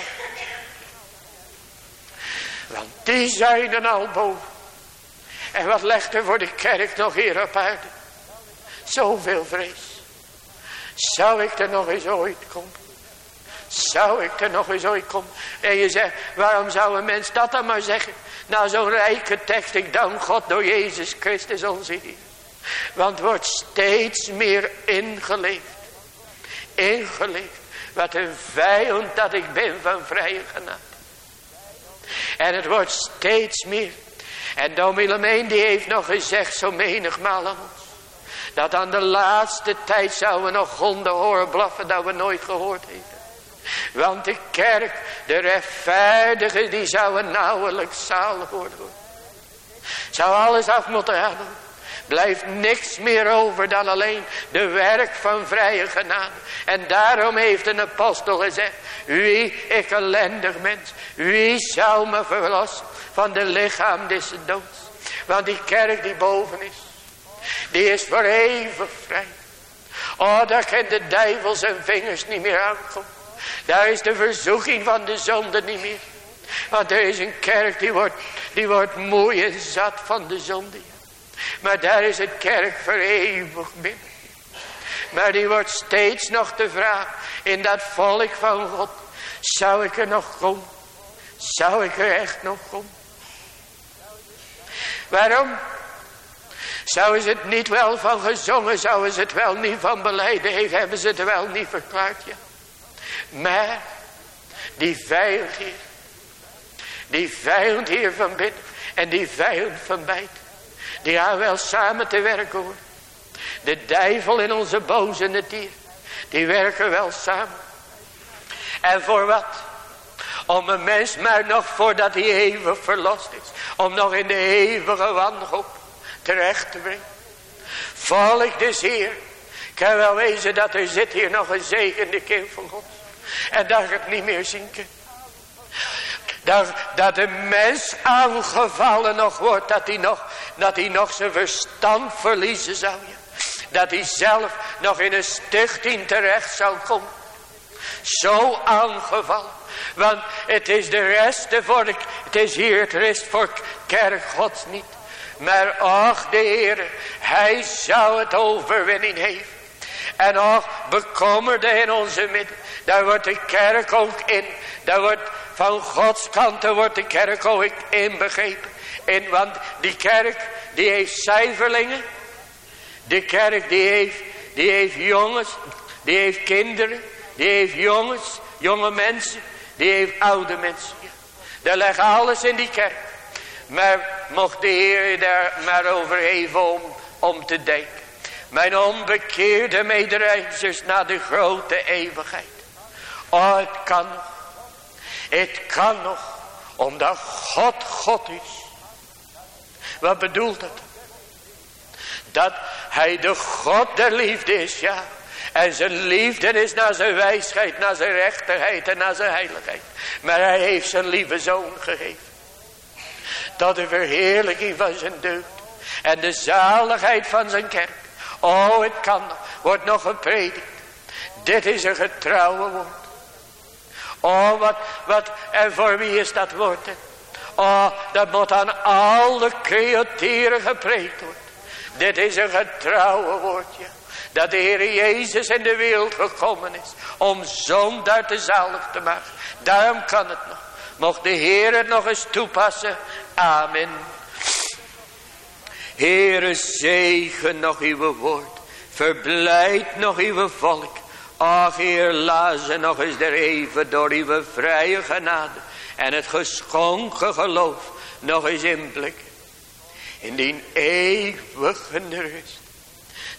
Want die zijn er al boven. En wat legt er voor de kerk nog hier op aarde? Zoveel vrees. Zou ik er nog eens ooit komen? Zou ik er nog eens ooit komen? En je zegt, waarom zou een mens dat dan maar zeggen? Nou zo'n rijke tekst, ik dank God door Jezus Christus onze Heer. Want wordt steeds meer ingeleefd. Ingeleefd. Wat een vijand dat ik ben van vrije genade. En het wordt steeds meer. En Domilemeen die heeft nog gezegd zo menigmaal. Dat aan de laatste tijd zouden we nog honden horen blaffen dat we nooit gehoord hebben. Want de kerk, de rechtvaardige, die zouden nauwelijks zalig worden. Zou alles af moeten hebben. Blijft niks meer over dan alleen de werk van vrije genade. En daarom heeft een apostel gezegd. Wie, ik ellendig mens. Wie zou me verlossen van de lichaam des doods. Want die kerk die boven is. Die is voor eeuwig vrij. Oh, daar kan de duivel zijn vingers niet meer aankomen. Daar is de verzoeking van de zonde niet meer. Want er is een kerk die wordt, die wordt moe en zat van de zonde. Maar daar is het kerk voor eeuwig binnen. Maar die wordt steeds nog de vraag in dat volk van God. Zou ik er nog komen? Zou ik er echt nog komen? Waarom? Zouden ze het niet wel van gezongen, zouden ze het wel niet van beleiden heeft, hebben ze het wel niet verklaard, ja. Maar, die vijand hier, die vijand hier van binnen en die vijand van buiten, die gaan wel samen te werken hoor. De duivel en onze boze natuur, die werken wel samen. En voor wat? Om een mens maar nog voordat hij even verlost is. Om nog in de eeuwige wanhoop terecht te brengen. Volk dus hier. Kan wel wezen dat er zit hier nog een zegende kind van God. En dat ik het niet meer zien. Dat, dat de mens aangevallen nog wordt. Dat hij nog, dat hij nog zijn verstand verliezen zou. Dat hij zelf nog in een stichting terecht zou komen. Zo aangevallen. Want het is de rest voor de, het is hier het rest voor kerk gods niet. Maar ach de Heer, hij zou het overwinning geven. En ach, bekommerde in onze midden. Daar wordt de kerk ook in. Daar wordt van Gods kant, wordt de kerk ook in begrepen. En want die kerk, die heeft cijferlingen. De kerk die heeft, die heeft jongens, die heeft kinderen, die heeft jongens, jonge mensen, die heeft oude mensen. Daar leggen alles in die kerk. Maar mocht de Heer daar maar over even om, te denken. Mijn onbekeerde medereizers naar de grote eeuwigheid. Oh, het kan nog. Het kan nog. Omdat God God is. Wat bedoelt het? Dat hij de God der liefde is, ja. En zijn liefde is naar zijn wijsheid, naar zijn rechterheid en naar zijn heiligheid. Maar hij heeft zijn lieve zoon gegeven. Tot de verheerlijking van zijn deugd. En de zaligheid van zijn kerk. Oh, het kan, wordt nog gepredikt. Dit is een getrouwe woord. Oh, wat, wat, en voor wie is dat woord? Oh, dat moet aan alle creaturen gepreekt worden. Dit is een getrouwe woordje. Dat de Heer Jezus in de wereld gekomen is. Om zondaar te zalig te maken. Daarom kan het nog. Mocht de Heer het nog eens toepassen. Amen. Heere zegen nog uw woord. Verblijd nog uw volk. Ach Heer laat nog eens er even door uw vrije genade. En het geschonken geloof nog eens inblikken. In die eeuwige rust.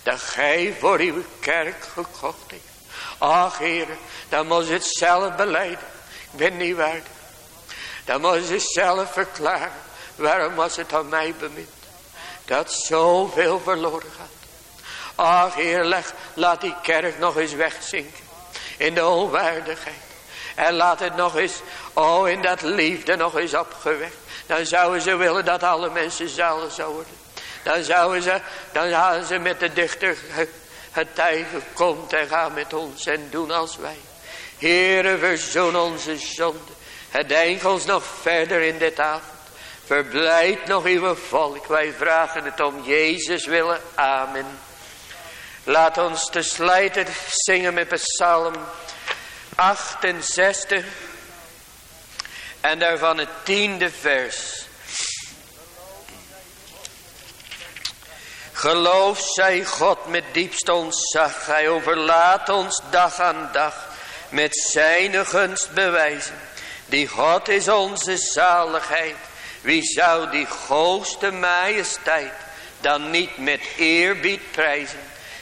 Dat gij voor uw kerk gekocht hebt. Ach Heer, dan moet het zelf beleiden. Ik ben niet waardig. Dan moet het zelf verklaren. Waarom was het aan mij bemind? Dat zoveel verloren gaat. Ach Heer, leg, laat die kerk nog eens wegzinken. In de onwaardigheid. En laat het nog eens, oh in dat liefde nog eens opgewekt. Dan zouden ze willen dat alle mensen zouden worden. Dan zouden ze, dan gaan ze met de dichter getuigen, komt en ga met ons en doen als wij. Heere, verzoen onze zonde. Het ons nog verder in dit avond. Verblijd nog uw volk. Wij vragen het om Jezus willen. Amen. Laat ons te slijten zingen met psalm 68. En daarvan het tiende vers. Geloof zij God met diepst ontzag. Hij overlaat ons dag aan dag met zijn gunst bewijzen. Die God is onze zaligheid. Wie zou die grootste majesteit dan niet met eerbied prijzen?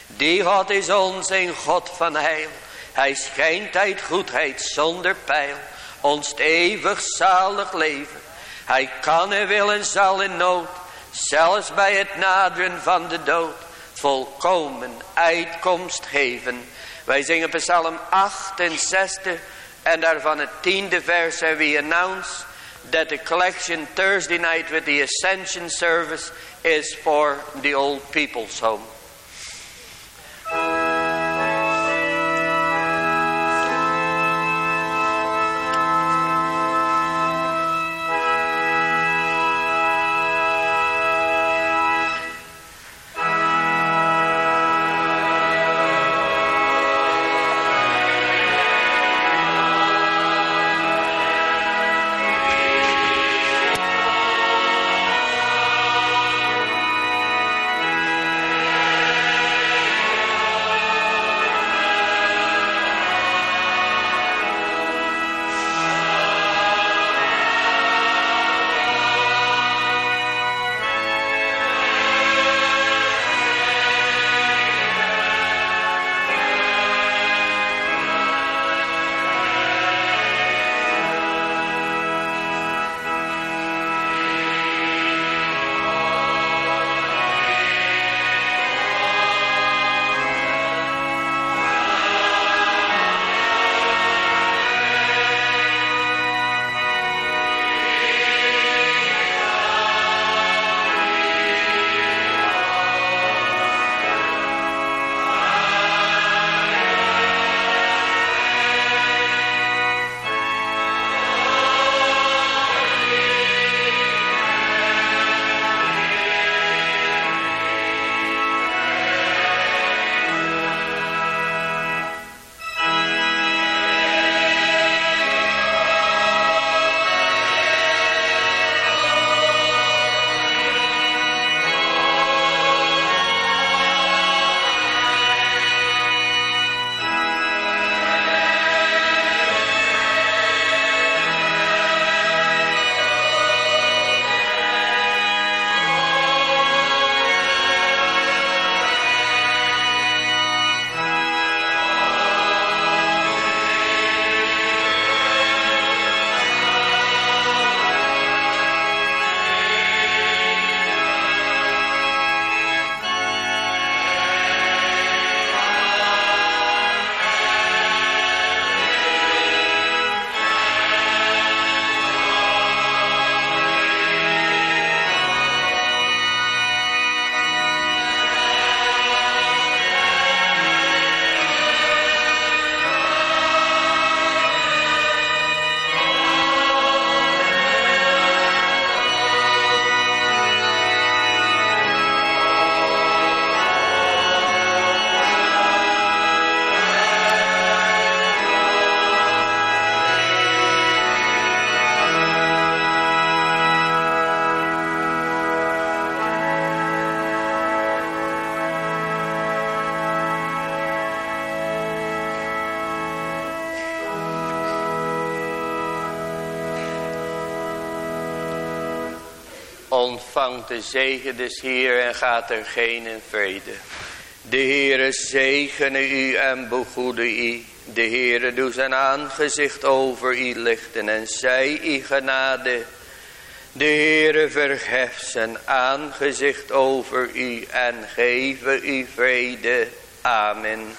Die God is ons een God van heil. Hij schijnt uit goedheid zonder pijl. Ons eeuwig zalig leven. Hij kan en wil en zal in nood. Zelfs bij het naderen van de dood. Volkomen uitkomst geven. Wij zingen psalm 68 en daarvan het tiende vers. We announce that the collection Thursday night with the Ascension service is for the old people's home. Ontvangt de zegen des Heer en gaat er geen in vrede. De Heere zegene u en begoede u. De Heere doet zijn aangezicht over u lichten en zij u genade. De Heere verheft zijn aangezicht over u en geven u vrede. Amen.